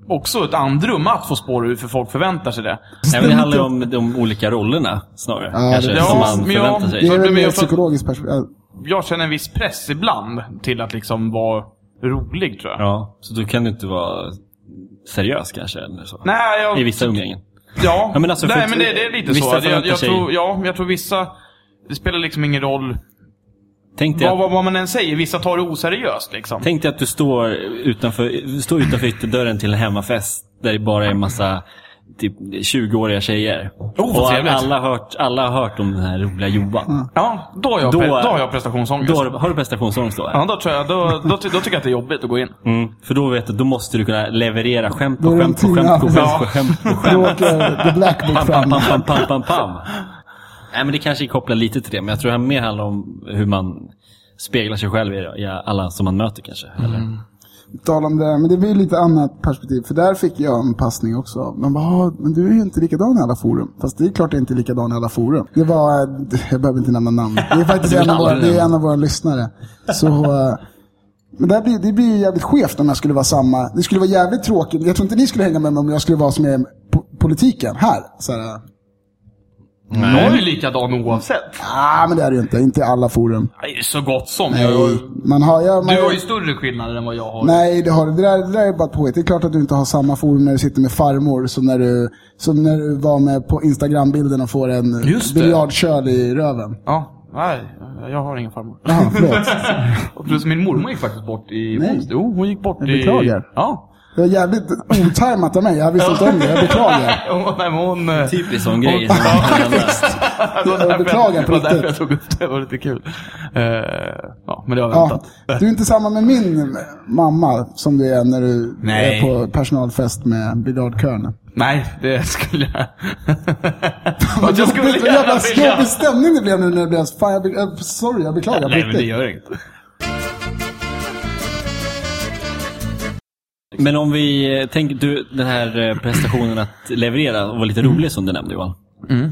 också ett andrum att få spåra ur, för folk förväntar sig det. Nej, men det handlar ju om de olika rollerna snarare. Ja, kanske, det- som Ja, man men jag- förväntar sig. Det är väl det mer psykologiskt perspektiv. Jag känner en viss press ibland till att liksom vara rolig, tror jag. Ja, så då kan du inte vara seriös kanske? Eller så. Nej, jag... I vissa umgängen. Ja, Ja, men alltså, Nej, men det, det är lite så. Jag, jag, tror, ja, jag tror vissa... Det spelar liksom ingen roll Tänk dig, vad, att, vad, vad man än säger. Vissa tar det oseriöst liksom. tänk dig att du står utanför, står utanför ytterdörren till en hemmafest där det bara är en massa typ 20-åriga tjejer. Oh, och trevligt. alla, har hört, alla har hört om den här roliga Johan. Ja, då har jag, Då- då har jag prestationsångest. Då har, har du prestationsångest då? Ja, då, tror jag, då, då, ty- då tycker jag att det är jobbigt att gå in. Mm, för då vet du, då måste du kunna leverera skämt på skämt på skämt på skämt på skämt på skämt. Åker The Black Book Pam, pam, pam, pam, pam, pam, pam. Nej, men det kanske kopplar lite till det, men jag tror det här mer handlar om hur man speglar sig själv i, alla som man möter kanske. Eller? Tal om det, men det blir lite annat perspektiv. För där fick jag en passning också. Man bara, "Ah, men du är ju inte likadan i alla forum. Fast det är klart jag inte är likadan i alla forum. Det var, jag behöver inte nämna namn. Det är faktiskt en av, våra, det är en av våra lyssnare. Så, eh, men det, blir, det blir jävligt skevt om jag skulle vara samma. Det skulle vara jävligt tråkigt. Jag tror inte ni skulle hänga med mig om jag skulle vara som är politiken här. Så här, Jag är ju likadan oavsett. ah, men det är det ju inte. Inte i alla forum. Nej, Så gott som. Nej, Jag, man har, jag, man, du har ju större skillnader än vad jag har. Nej, det, har, det, där, det där är bara påhitt. Det är klart att du inte har samma forum när du sitter med farmor som när du, som när du var med på Instagram-bilden och får en biljardköl i röven. Ja, nej. Jag har ingen farmor. Jaha, förlåt. Plus min mormor gick faktiskt bort i Nej. onsdag. Jo, hon gick bort Jag i... beklagar. Ja. Det var jävligt otajmat av mig. Jag visste inte om det. Jag beklagar. Hon, nej, hon... eh, Typiskt sån grej. Hon- var därför beklagar på Det var därför riktigt. jag tog upp det. Det var lite kul. Eh, ja, men det har Ja, väntat. du är inte samma med min mamma som du är när du Nej. är på personalfest med biljardkön. Nej, det skulle jag... Vad jag skulle Jobbigt, vad jävla vilja. stämning det blev nu när det blev... Fan, jag, be- jag, sorry, jag beklagar på Nej, men det riktigt. gör inget. Men om vi eh, tänker, du, den här eh, prestationen att leverera och vara lite rolig som du nämnde Johan.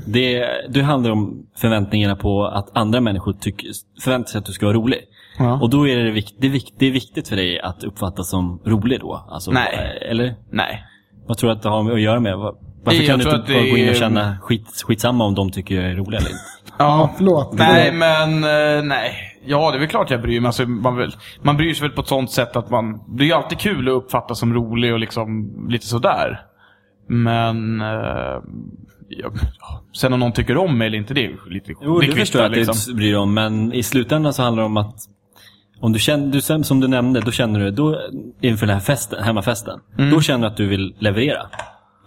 Det, det handlar om förväntningarna på att andra människor tycker, förväntar sig att du ska vara rolig. Ja. Och då är det, vikt, det, är vikt, det är viktigt för dig att uppfattas som rolig då? Alltså, Nej. eh, Eller? Nej. Vad tror du att det har att göra med? Varför Jag kan du inte bara gå in och känna skit, skitsamma om de tycker jag är rolig eller inte? Ja, Förlåt. Nej, men eh, nej. Ja, det är väl klart jag bryr mig. Alltså, man, väl, man bryr sig väl på ett sånt sätt att man... Det är ju alltid kul att uppfattas som rolig och liksom lite sådär. Men... Eh, ja, sen om någon tycker om mig eller inte, det är ju lite Jo, det det kvittar, förstår jag att liksom. det bryr dig om, men i slutändan så handlar det om att om du känner, du, som du nämnde, då känner du, då, inför den här festen, hemmafesten, Mm. då känner du att du vill leverera.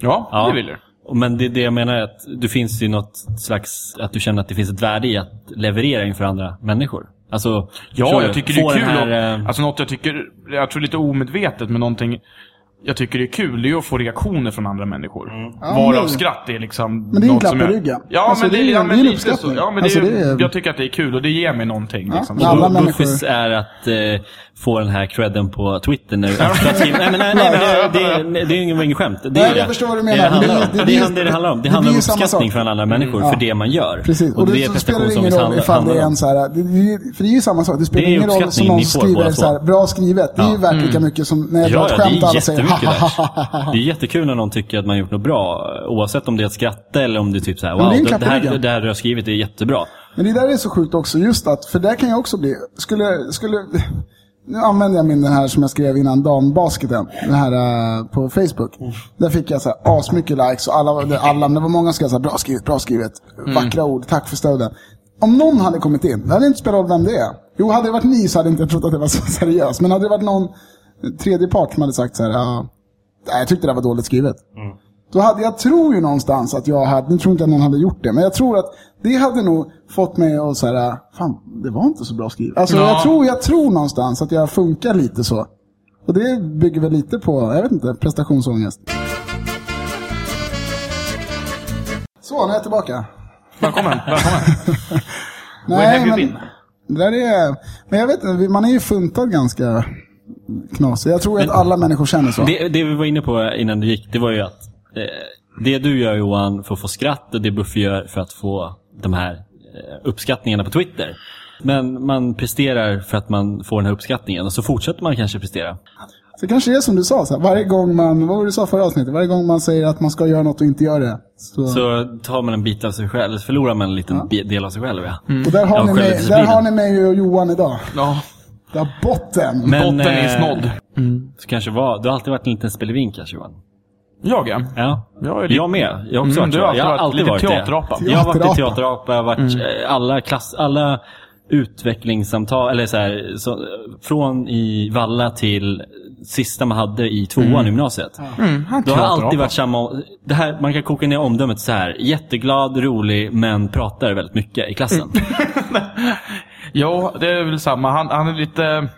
Ja, Ja. det vill du. Men det, det jag menar är att det finns ju något slags, att du känner att det finns ett värde i att leverera inför andra människor. Alltså, Ja, jag tycker det är kul. här, och, eh, alltså något jag tycker, jag tror lite omedvetet, men någonting jag tycker det är kul, det är att få reaktioner från andra människor. Ja, Varav men- skratt är liksom Men det är en något klapp som i jag- ryggen. Ja, Alltså, men det, det är- ja, det men är en lite så. uppskattning. Ja, men det Alltså, är, det är- Jag tycker att det är kul och det ger mig någonting. Ja, liksom. alla människor- Buffis är att eh, få den här credden på Twitter nu. Nej, men, nej, det, det, det, det är ingen, inget skämt. Det är Nej, det. jag förstår vad du menar. Det, handlar det- om. det det, är det det handlar om. Det det handlar om uppskattning sak. från andra människor för det man gör. Precis, och, det det, är spelar det ingen roll ifall det är handlar om. en så här, det, det, för det är ju samma sak, det spelar Det är ingen roll som uppskattning någon skriver så här, bra skrivet. Det är ju värt lika mycket som när jag drar ett det skämt och alla är säger ha värt. Det är jättekul när någon tycker att man gjort något bra. Oavsett om det är att skratta eller om det är typ så här, wow, det det, det, här, det här du har skrivit är jättebra. Men det där är så sjukt också, just att, för där kan jag också bli, skulle, skulle, nu använder jag min den här som jag skrev innan dambasketen, den här eh, på Facebook. Där fick jag så här asmycket likes och alla, alla, det var många som skrev bra skrivet, bra skrivet, vackra ord, tack för stöden. Om någon hade kommit in, det hade inte spelat roll vem det är. Jo, hade det varit ni så hade jag inte trott att det var så seriöst. Men hade det varit någon tredje part som hade sagt så här, ja, jag tyckte det var dåligt skrivet. Då hade jag tror ju någonstans att jag hade, nu tror inte att någon hade gjort det, men jag tror att det hade nog fått mig att säga, fan, det var inte så bra skrivet. Alltså Ja. jag, tror, jag tror någonstans att jag funkar lite så. Och det bygger väl lite på, jag vet inte, prestationsångest. Så, nu är jag tillbaka. Välkommen, välkommen. Where Nej, have you men, been? det där är, men jag vet inte, man är ju funtad ganska knasig. Jag tror att alla människor känner så. Det, det vi var inne på innan du gick, det var ju att eh, det du gör Johan för att få skratt och det Buffy gör för att få de här eh, uppskattningarna på Twitter. Men man presterar för att man får den här uppskattningen och så fortsätter man kanske prestera. Så kanske det är som du sa, så här, varje gång man, vad var det du sa förra avsnittet? Varje gång man säger att man ska göra något och inte gör det. Så, Så tar man en bit av sig själv, eller förlorar man en liten bi- del av sig själv. Ja. och där har, Ja, ni mig, där har ni mig och Johan idag. Ja, Där botten. Men, botten är eh, snodd. Så kanske var, du har alltid varit en liten spelevink kanske Johan? Jag ja. Ja. Jag är lite- Jag med. Jag har också Mm, varit har Jag har alltid varit teaterapa. det. Jag har varit i Teaterapa. jag har varit eh, alla klass, alla utvecklingssamtal, eller så här, så, från i Valla till sista man hade i tvåan i gymnasiet. Mm, Då har alltid varit samma, det här, man kan koka ner omdömet så här. jätteglad, rolig, men pratar väldigt mycket i klassen. Ja, det är väl samma. Han, han är lite...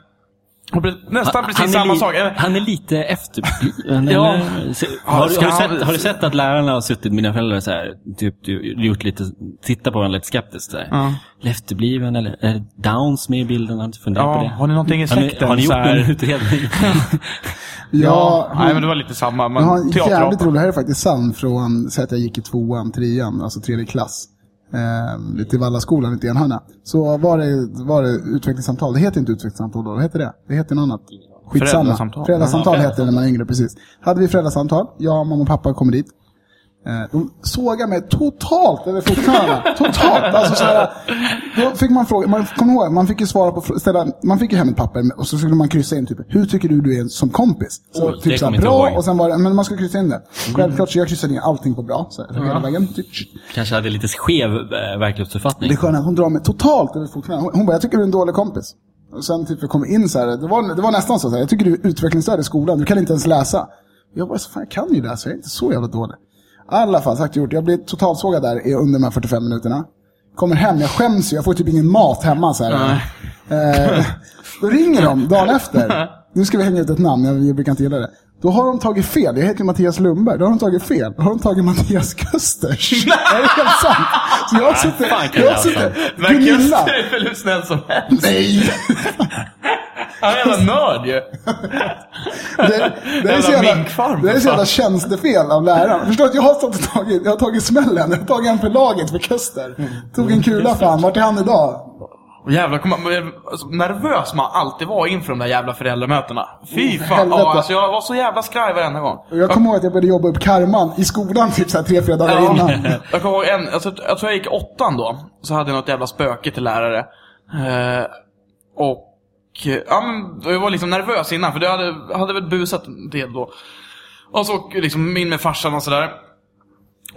Nästan precis han samma sak. Eh, Han är lite efterbliven. Ja. eller? Se- Har, har, du sett, har du sett att lärarna har suttit, mina föräldrar, så här, typ, gjort lite, titta på varandra lite skeptiskt? Så här. Ja. Efterbliven eller är Downs med i bilden? Har du inte funderat Ja, på det? har ni någonting i Har ni, släkten? har ni gjort en utredning? Ja, Nej, men det var lite samma. jag har en jävligt rolig, det här är faktiskt sant från, säg att jag gick i tvåan, trean, alltså tredje klass. Eh, i Vallaskolan ute i Enhörna. Så var det, var det utvecklingssamtal. Det heter inte utvecklingssamtal då, vad heter det? Det heter något annat. Skitsamma. Föräldrasamtal. Föräldrasamtal heter det när man är yngre, precis. Hade vi föräldrasamtal, jag, mamma och pappa kommer dit. Eh, De sågade mig totalt över fotknölarna. totalt! Alltså så här, då fick man fråga, man kommer ihåg, man fick ju svara på, ställa, man fick ju hem ett papper och så skulle man kryssa in typ, hur tycker du du är som kompis? Så, det typ så här, bra, och sen var det, men man skulle kryssa in det. Självklart så jag kryssade in allting på bra, så här, hela vägen. Kanske hade lite skev eh, verklighetsuppfattning. Det sköna hon drar mig totalt över fotknölarna. Hon, hon bara, jag tycker du är en dålig kompis. Och sen typ jag kom in så här, det var, det var nästan så, så här, jag tycker du är utvecklingsstörd i skolan, du kan inte ens läsa. Jag bara, så fan jag kan ju läsa, jag är inte så jävla dålig. Alla fall, sagt och gjort, jag blir totalsågad där under de här 45 minuterna. Kommer hem, jag skäms ju, jag får typ ingen mat hemma så här. Eh, då ringer de dagen efter. Nu ska vi hänga ut ett namn, jag, jag brukar inte gilla det. Då har de tagit fel, jag heter ju Mattias Lundberg, då har de tagit fel. Då har de tagit Mattias Kösters. det är helt sant. Så jag har suttit, jag har det suttit, Men. Köster är väl hur snäll som helst? Nej! Han är en jävla nörd ju. Det, det, är så Jävla det är så för jävla tjänstefel av läraren. Förstår att jag har stått och tagit, jag har tagit smällen. Jag har tagit en för laget för Köster. Tog en kula fan. Vart är han idag? Och jävlar, kom, alltså, nervös man alltid var inför de där jävla föräldramötena. Fy Oh, fan. Ja, alltså, jag var så jävla skraj varenda gång. Och jag kommer ihåg att jag började jobba upp karman i skolan typ så här tre, fyra dagar innan. Jag kommer ihåg en, alltså, jag tror jag gick åttan då. Så hade jag något jävla spöke till lärare. Eh, och, ja men, jag var liksom nervös innan för det hade, hade väl busat en del då. Och så liksom in med farsan och sådär.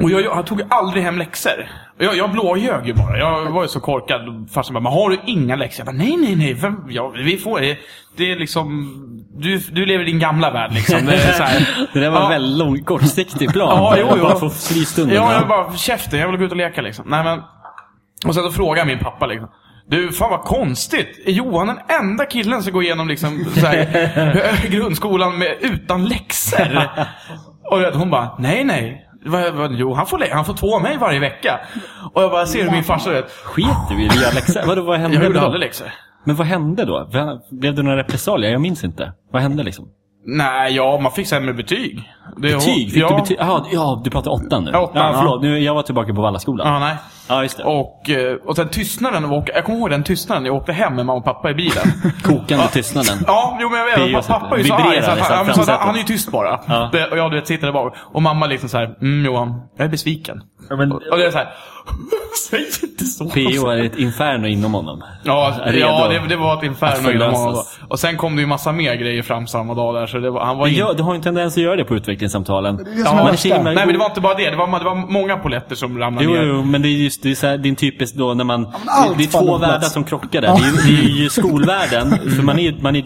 Och jag, jag tog aldrig hem läxor. Jag, jag blåljög ju bara. Jag var ju så korkad. Farsan bara, men har du inga läxor? Jag bara, nej, nej, nej. Vem, ja, vi får det. Det är liksom... Du, du lever i din gamla värld liksom. Det, är så här, Det där var Ja. väldigt lång, kortsiktig plan. Ja, jo, jo. Bara för fristunden. Ja, jag bara, käften, jag vill gå ut och leka liksom. Nej men... Och sen så frågar jag min pappa liksom. Du, fan vad konstigt. Är Johan den enda killen som går igenom liksom, här, grundskolan med, utan läxor? Och hon bara, nej nej. Jo, han får, han får två av mig varje vecka. Och jag bara ser hur min farsa vet. Skit du i att göra läxor? Vadå, vad hände Jag gjorde aldrig läxor. Men vad hände då? Blev det några repressalier? Jag minns inte. Vad hände liksom? Nej, ja, man fick sämre betyg. Det, Betyg? Fick ja. du betyg? Jaha, ja, du pratar åttan nu? Ja, åttan, ja, ja. förlåt. Nu, jag var tillbaka på Vallaskolan. Ja, nej. Ja, just det. Och, eh, och sen tystnaden, åka- jag kommer ihåg den tystnaden. Jag åkte hem med mamma och pappa i bilen. Kokande tystnaden. Ja, jo men jag vet. P.O. Pappa är ju så arg. Så liksom han, han, så är ju tyst bara. Ja. Det, och jag du vet, sitter där bak. Och mamma liksom så här, mm Johan, jag är besviken. men- och, och det är så här, säg inte så. P.O. är ett inferno inom honom. Ja, Redo ja det, det var ett inferno inom honom. Och sen kom det ju massa mer grejer fram samma dag där. Så var, han var in... gör, du har ju en tendens att göra det på utvecklingssamtalen. Det är det Ja, är men det är Nej men det var inte bara det. Det var, det var många poletter som ramlade Jo, ner. jo, men det är just det är så här, din typiskt då när man... allt det är två världar som krockar där. Det, är, ju- det är ju skolvärlden, för man är, man, är,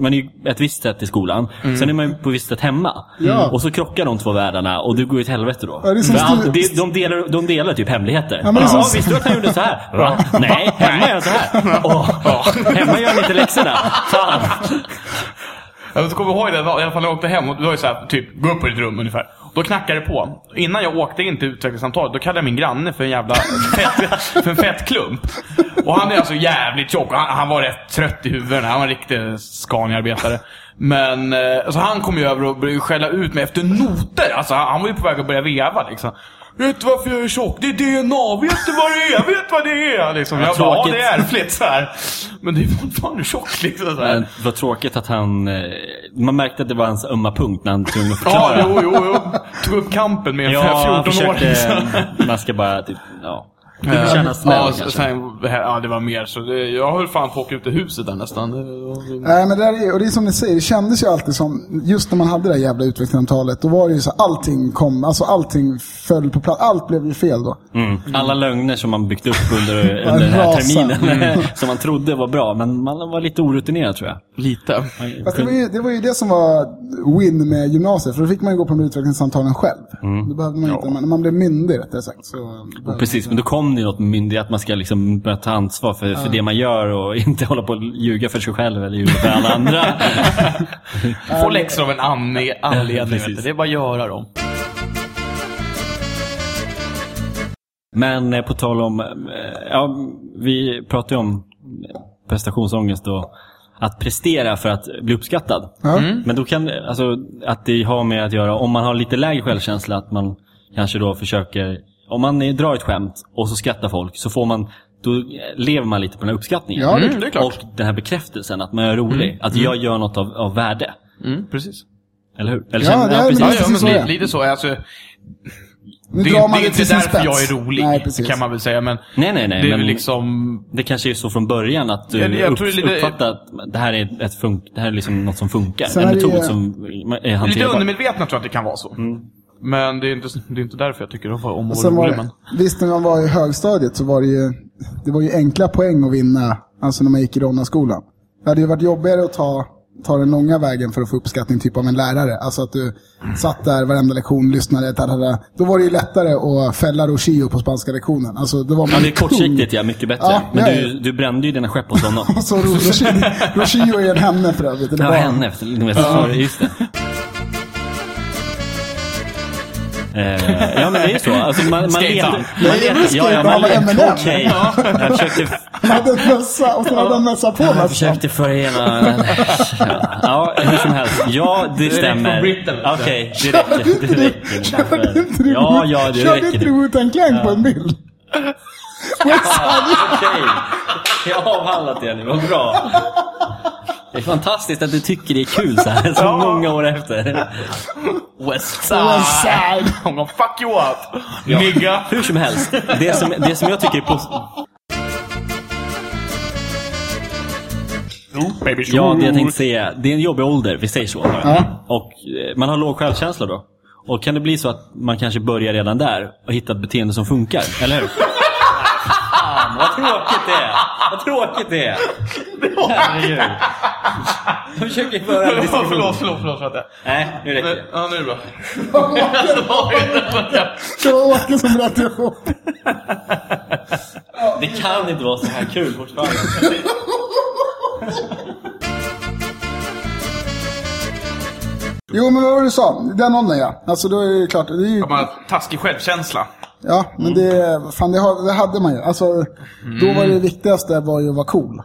man är ju ett visst sätt i skolan. Sen är man ju på visst sätt hemma. Ja. Och så krockar de två världarna och det går ju till helvete då. Ja, det är stu- det, de, delar, de delar typ hemligheter. Ja, men det är Ja, som- visste du att han gjorde så här? Va? Nej, hemma gör han så här. Åh, hemma gör han inte läxorna. Fan. Jag kommer ihåg det, i alla fall när jag åkte hem. Och det var ju så här, typ, gå upp på ditt rum ungefär. Då knackade det på. Innan jag åkte in till utvecklingssamtalet, då kallade jag min granne för en jävla fett, för en fett klump. Och han är alltså jävligt tjock. och Han, han var rätt trött i huvudet. Han var en riktig Scania-arbetare. Men, alltså han kom ju över och började skälla ut mig efter noter. Alltså han, han var ju på väg att börja veva liksom. Vet du varför jag är tjock? Det är DNA, vet du vad det är? Vet du vad det är? Liksom. Jag bara, ja det är ärftligt så här. Men det är fortfarande tjock liksom. Så här. Men var tråkigt att han... eh, Man märkte att det var hans ömma punkt när han tvungen att Ja, förklara. jo, jo, jo. Tog upp kampen med en Ja, han 14-åring. försökte... Man ska bara typ... Ja. Du vill känna snäll ja, kanske. sen, ja, det var mer så. Det, jag höll fan på att åka ut i huset där nästan. Det Nej, men det, där är, och det är som ni säger, det kändes ju alltid som, just när man hade det där jävla utvecklingssamtalet, då var det ju så allting kom, alltså allting föll på plats, allt blev ju fel då. Mm. Alla lögner som man byggt upp under, under den här terminen. som man trodde var bra, men man var lite orutinerad tror jag. Lite. Fast det var, ju, det var ju det som var win med gymnasiet, för då fick man ju gå på de utvecklingssamtalen själv. Då behövde man inte, när man blev myndig rättare sagt. Så, precis, men då kom det ju något myndigt, att man ska liksom börja ta ansvar för, för det man gör och inte hålla på och ljuga för sig själv eller ljuga för alla andra. Få läxor av en anne- anledning. Du. Det är bara att göra dem. Men eh, på tal om, eh, ja, vi pratar ju om prestationsångest och att prestera för att bli uppskattad. Ja. Men då kan alltså att det har med att göra, om man har lite lägre självkänsla, att man kanske då försöker, om man drar ett skämt och så skrattar folk, så får man, då lever man lite på den här uppskattningen. Ja, det- Mm, det är klart. Och den här bekräftelsen, att man är rolig. Att jag gör något av, av värde. Mm, precis. Eller hur? Eller Ja, det är precis. Ja, ja, men så li, är det. lite så. Alltså, Nu det, det drar man är det inte till sin därför spets. jag är rolig, Nej, precis. kan man väl säga. Men Nej, nej, nej. det är men liksom... Det kanske är så från början att du Ja, det- jag upp, tror det är lite- uppfattar att det här är, ett fun- det här är liksom något som funkar. Sen en är det metod ju- som är Lite hanterbar. undermedvetna tror jag att det kan vara så. Mm. Men det är, inte, det är inte därför jag tycker om Och sen var det, Men... visst, när man var i högstadiet så var det ju, det var ju enkla poäng att vinna, alltså när man gick i Ronna-skolan. Det hade ju varit jobbigare att ta, ta den långa vägen för att få uppskattning typ av en lärare. Alltså att du satt där varenda lektion, lyssnade, tadada. Då var det ju lättare att fälla Rochio på spanska lektionen. Alltså, då var man Ja, det är kortsiktigt ja, mycket bättre. Ja, men du, du brände ju dina skepp hos honom. Och så är en henne för övrigt. Ja, henne vet, ja. Just det. Eh, ja men det är ju så. Alltså, man, man letar... Man letar ja, ja, man letar... M&M. Okej. Jag försökte... Han hade en mössa och sen hade han mössa på Jag mössan. försökte förena... Ja, hur som helst. Ja, det stämmer. Okej, det räcker. Det räcker. Körde inte du, Ja, ja, det körde inte du Wu-Tang Clan på en bild? Okej. Jag har avhandlat det nu, vad bra. Det är fantastiskt att du tycker det är kul så här, så många år efter. West side. West side. I'm gonna fuck you up. Nigga. Hur som helst, det som, det som jag tycker är positivt... Baby Ja, det jag tänkte säga, det är en jobbig ålder, vi säger så. Och eh, man har låg självkänsla då. Och kan det bli så att man kanske börjar redan där och hittar ett beteende som funkar, eller hur? Fan, vad tråkigt det är! Vad tråkigt det är! Herregud. Jag försöker föra en diskussion. förlåt, förlåt, förlåt. förlåt. Nej, nu räcker det. Ja, nu är det bra. Åke som ihop. Det kan inte vara så här kul fortfarande. Jo, men vad var det du sa? Den åldern ja. Alltså då är det klart. Det är ju, Man har taskig självkänsla. Ja, men det, fan, det, det hade man ju. Alltså, Då var det viktigaste var ju att vara cool.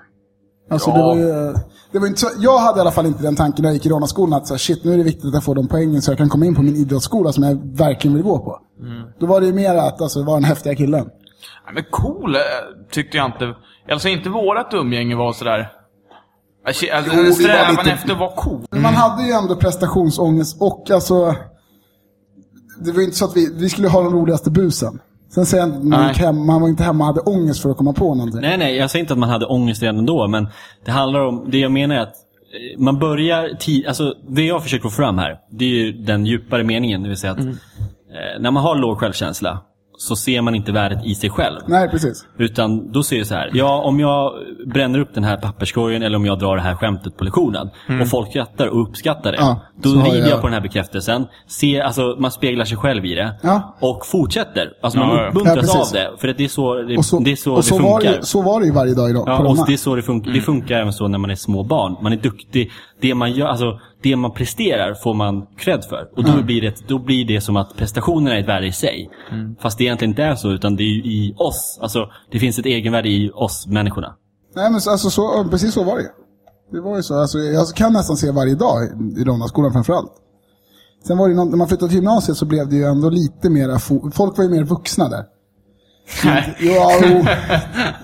Alltså, det Ja. var ju, det var inte så, jag hade i alla fall inte den tanken när jag gick i Rånaskolan att så här, shit, nu är det viktigt att jag får de poängen så jag kan komma in på min idrottsskola som jag verkligen vill gå på. Då var det ju mer att alltså, vara den häftiga killen. Ja, men cool eh, tyckte jag inte. Alltså inte vårat umgänge var sådär... Alltså, Jo, det en var strävan lite- efter att vara cool. Man hade ju ändå prestationsångest och alltså... Det var inte så att vi, vi skulle ha de roligaste busen. Sen säger inte att man, gick hem, man var inte hemma och hade ångest för att komma på någonting. Nej, nej, jag säger inte att man hade ångest redan då, men det handlar om, det jag menar är att eh, man börjar tid, alltså det jag försöker få fram här, det är ju den djupare meningen, det vill säga att eh, när man har låg självkänsla så ser man inte värdet i sig själv. Nej, precis. Utan då ser det så här. Ja, om jag bränner upp den här papperskorgen eller om jag drar det här skämtet på lektionen och folk skrattar och uppskattar det. Ja, då rider jag... jag- på den här bekräftelsen. Se, alltså, man speglar sig själv i det. Ja. Och fortsätter. Alltså man Ja, uppmuntras av det. För att det är så det, Och så, det, är så och det så, funkar. var det, så var det ju varje dag idag. på Ja, och det, är så det, funkar, det funkar även så när man är små barn. Man är duktig. Det man, gör, alltså, det man presterar får man cred för. Och då, blir det, då blir det som att prestationerna är ett värde i sig. Fast det egentligen inte är så, utan det är ju i oss. Alltså, det finns ett egenvärde i oss människorna. Nej, men så- alltså, så, precis så var det. Det var ju så. Alltså, jag kan nästan se varje dag i- Ronnaskolan framförallt. Sen var det någon, när man flyttade till gymnasiet så blev det ju ändå lite mera, fo- folk var ju mer vuxna där. Nej. Ja, jo,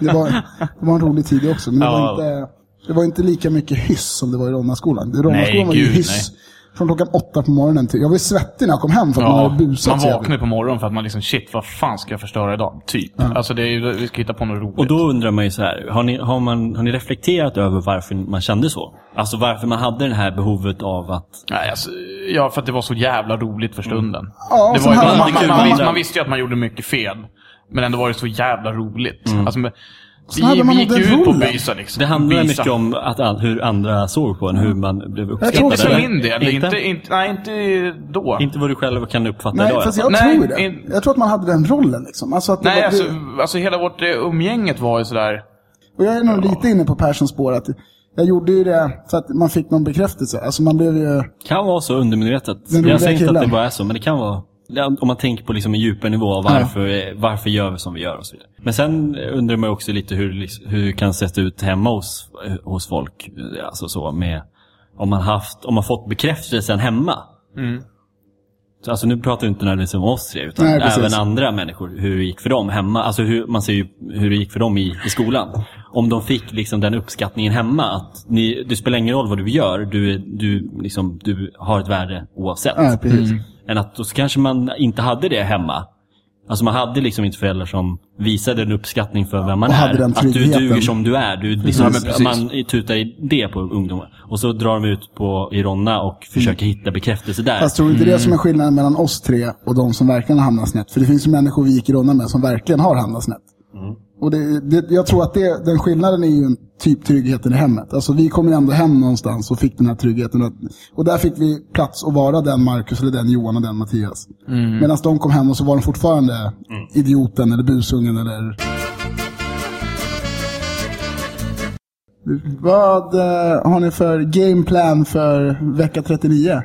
det, var, det var en rolig tid också. Men det, var inte, det var inte lika mycket hyss som det var i Ronnaskolan. I Ronnaskolan var ju gud, hyss från klockan åtta på morgonen till... Jag var svettig när jag kom hem för att man Ja, hade busat man vaknar på morgonen för att man liksom, shit, vad fan ska jag förstöra idag? Typ. Alltså det är vi ska hitta på något roligt. Och då undrar man ju så här, har ni, har, man, har ni reflekterat över varför man kände så? Alltså varför man hade det här behovet av att... Nej, alltså, ja, för att det var så jävla roligt för stunden. Ja, det var ju, hade man, man man, man, visste, man visste ju att man gjorde mycket fel. Men ändå var det så jävla roligt. Mm. Alltså, vi, man vi gick ju ut på bysa liksom. Det handlar Bysa. mycket om att, all- hur andra såg på en, hur man blev tror uppskattad. Inte för eller? min del. Inte? Inte, inte, nej, inte då. Inte vad du själv kan uppfatta Nej, idag. fast jag. Nej, tror det. in- Jag tror att man hade den rollen liksom. Alltså att det Nej, var, alltså, det, alltså hela vårt eh, umgänget var ju sådär... och jag är nog lite inne på Perssons spår att jag gjorde ju det för att man fick någon bekräftelse. Alltså man blev ju... kan vara så undermedvetet. Jag säger inte att det bara är så, men det kan vara. Ja, Om man tänker på liksom en djupare nivå av varför, varför gör vi som vi gör och så vidare. Men sen undrar man ju också lite hur, hur det kan se ut hemma hos, hos folk. Alltså så med, om man haft, om man fått bekräftelsen hemma. Så alltså nu pratar vi inte nödvändigtvis om oss tre, utan Nej, även andra människor. Hur det gick för dem hemma. Alltså hur, man ser ju hur det gick för dem i, i skolan. Om de fick liksom den uppskattningen hemma. Att ni, det spelar ingen roll vad du gör, du, du, liksom, du har ett värde oavsett. Ja, precis. Än att då kanske man inte hade det hemma. Alltså man hade liksom inte föräldrar som visade en uppskattning för vem man Och är. att du duger som du är. Du, liksom, Ja, man tutar i det på ungdomar. Och så drar de ut på i Ronna och försöker hitta bekräftelse där. Mm. Fast tror du inte det som är skillnaden mellan oss tre och de som verkligen har hamnat snett? För det finns ju människor vi gick i runda med som verkligen har hamnat snett. Och det, det, jag tror att det, den skillnaden är ju en typ tryggheten i hemmet. Alltså vi kom ju ändå hem någonstans och fick den här tryggheten. Och, och där fick vi plats att vara den Marcus, eller den Johan och den Mattias. Medan de kom hem och så var de fortfarande idioten eller busungen eller... Vad eh, har ni för gameplan för vecka 39?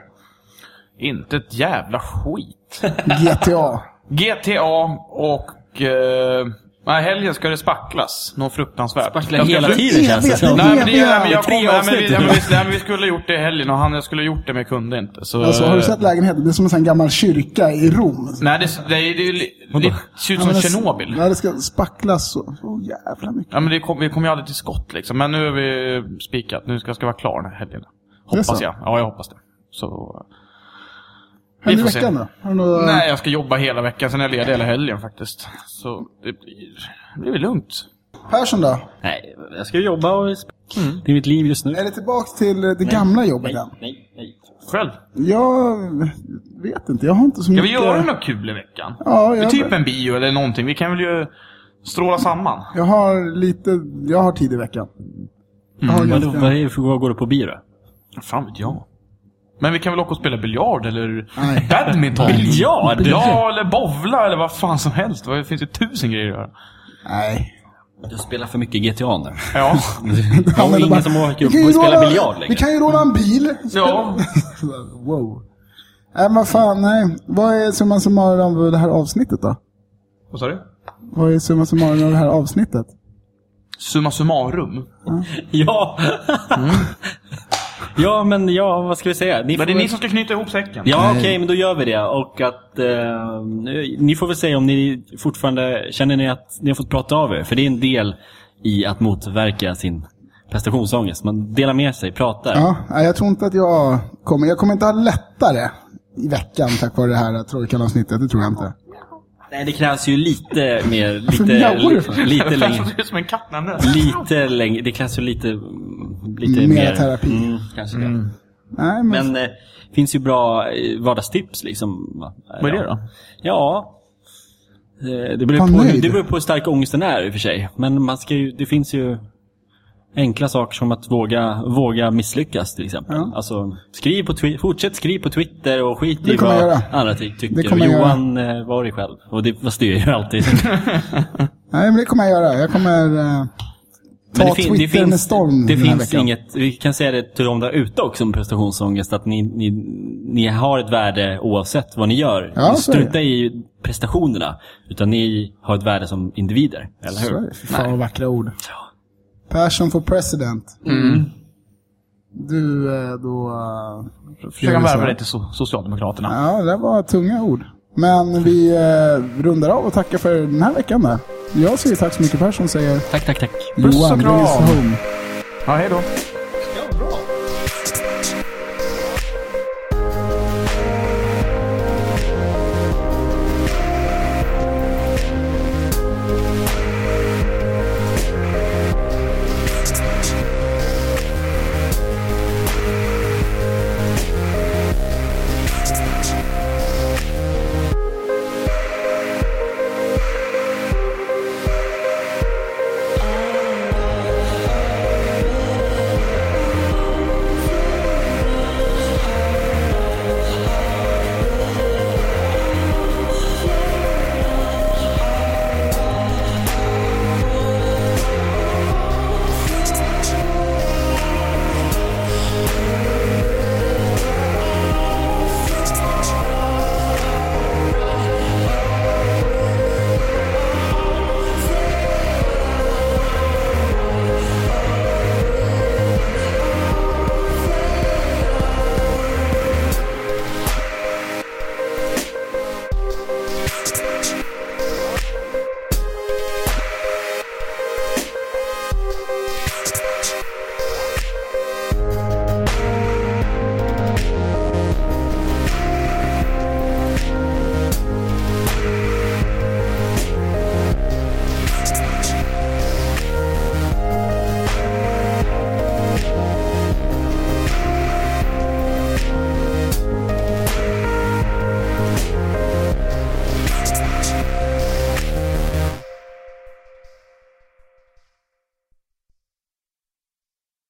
Inte ett jävla skit. GTA. GTA och... Eh, nej, helgen ska det spacklas. Något fruktansvärt. Spackla Jag hela tiden känns det som. Nej men, det, nej, men jag tre nej, avsnitt. nej, men, vi, nej, men vi skulle gjort det i helgen och han jag skulle gjort det men jag kunde inte. Så, Alltså, har du sett lägenheten? Det är som en sån gammal kyrka i Rom. Nej, det, det, det, det, det, ser ut som Ja, Tjernobyl. Ja, det ska spacklas så, så jävla mycket. Ja men det kom, vi kom ju aldrig till skott liksom. Men nu är vi spikat. Nu ska, ska vara klar den här helgen. Hoppas jag. Ja, jag hoppas det. Så... Händer i får se. veckan då? Har du några... Nej, jag ska jobba hela veckan. Sen är jag ledig hela helgen faktiskt. Så det blir, det blir väl lugnt. Persson då? Nej, jag ska jobba och... Mm. Det är mitt liv just nu. Är det tillbaka till det gamla jobbet nej, än? nej, nej. Själv? Jag vet inte, jag har inte så Ska mycket... vi göra något kul i veckan? Ja, jag, Typ en bio eller någonting. Vi kan väl ju stråla samman. jag har lite... Jag har tid i veckan. Ganska... vad, är, för- vad går du på bio då? Fan vet jag. Men vi kan väl åka och spela biljard eller Nej. badminton? Biljard? Ja, eller bovla eller vad fan som helst. Det finns ju tusen grejer att göra. Nej. Du spelar för mycket GTA nu. Ja. Det Ja, är men det ingen bara- som åker Vi upp kan ju och spelar råna- biljard Vi längre. kan ju råna en bil. ja. wow. Nej, men fan, nej. Vad är summa summarum av det här avsnittet då? Vad sa du? Vad är summa summarum av det här avsnittet? Summa summarum. Ja. ja, men ja, vad ska vi säga? Ni Men det är väl- ni som ska knyta ihop säcken. Ja, okej, men då gör vi det. Och att eh, ni får väl säga om ni fortfarande känner ni att ni har fått prata av er. För det är en del i att motverka sin prestationsångest. Man delar med sig, pratar. Ja, jag tror inte att jag kommer... Jag kommer inte ha lättare i veckan tack vare det här Trojkan-avsnittet. Det tror jag inte. Nej, det krävs ju lite mer, Varför lite, lite längre. Lite längre, det krävs ju lite, lite Mer mer... terapi. Mm, kanske det. Nej, men... Men det eh, finns ju bra eh, vardagstips liksom. Vad är det då? Ja. Eh, Det beror, Var på, det beror på hur stark ångesten är i och för sig. Men man ska ju, det finns ju enkla saker som att våga, våga misslyckas till exempel. Ja. Alltså, skriv på twi- fortsätt skriv på Twitter och skit Det i kommer vad jag göra. andra ty- tycker. Johan, eh, var dig själv. Och det fast det är ju alltid. Nej, men det kommer jag göra. Jag kommer eh, Men det, fin- Twitter det finns, med storm det finns inget, vi kan säga det till de där ute också om prestationsångest, att ni, ni, ni har ett värde oavsett vad ni gör. Ja, så är det. Strunta i prestationerna, utan ni har ett värde som individer. Eller Så är hur? det. Fy fan vad vackra ord. Persson for president. Mm. Du, eh, då... eh, Försöka så värva dig till so Socialdemokraterna. Ja, det var tunga ord. Men vi eh, rundar av och tackar för den här veckan där. Jag säger tack så mycket. Persson säger Tack, tack, tack. Puss och kram. Ja, hej då.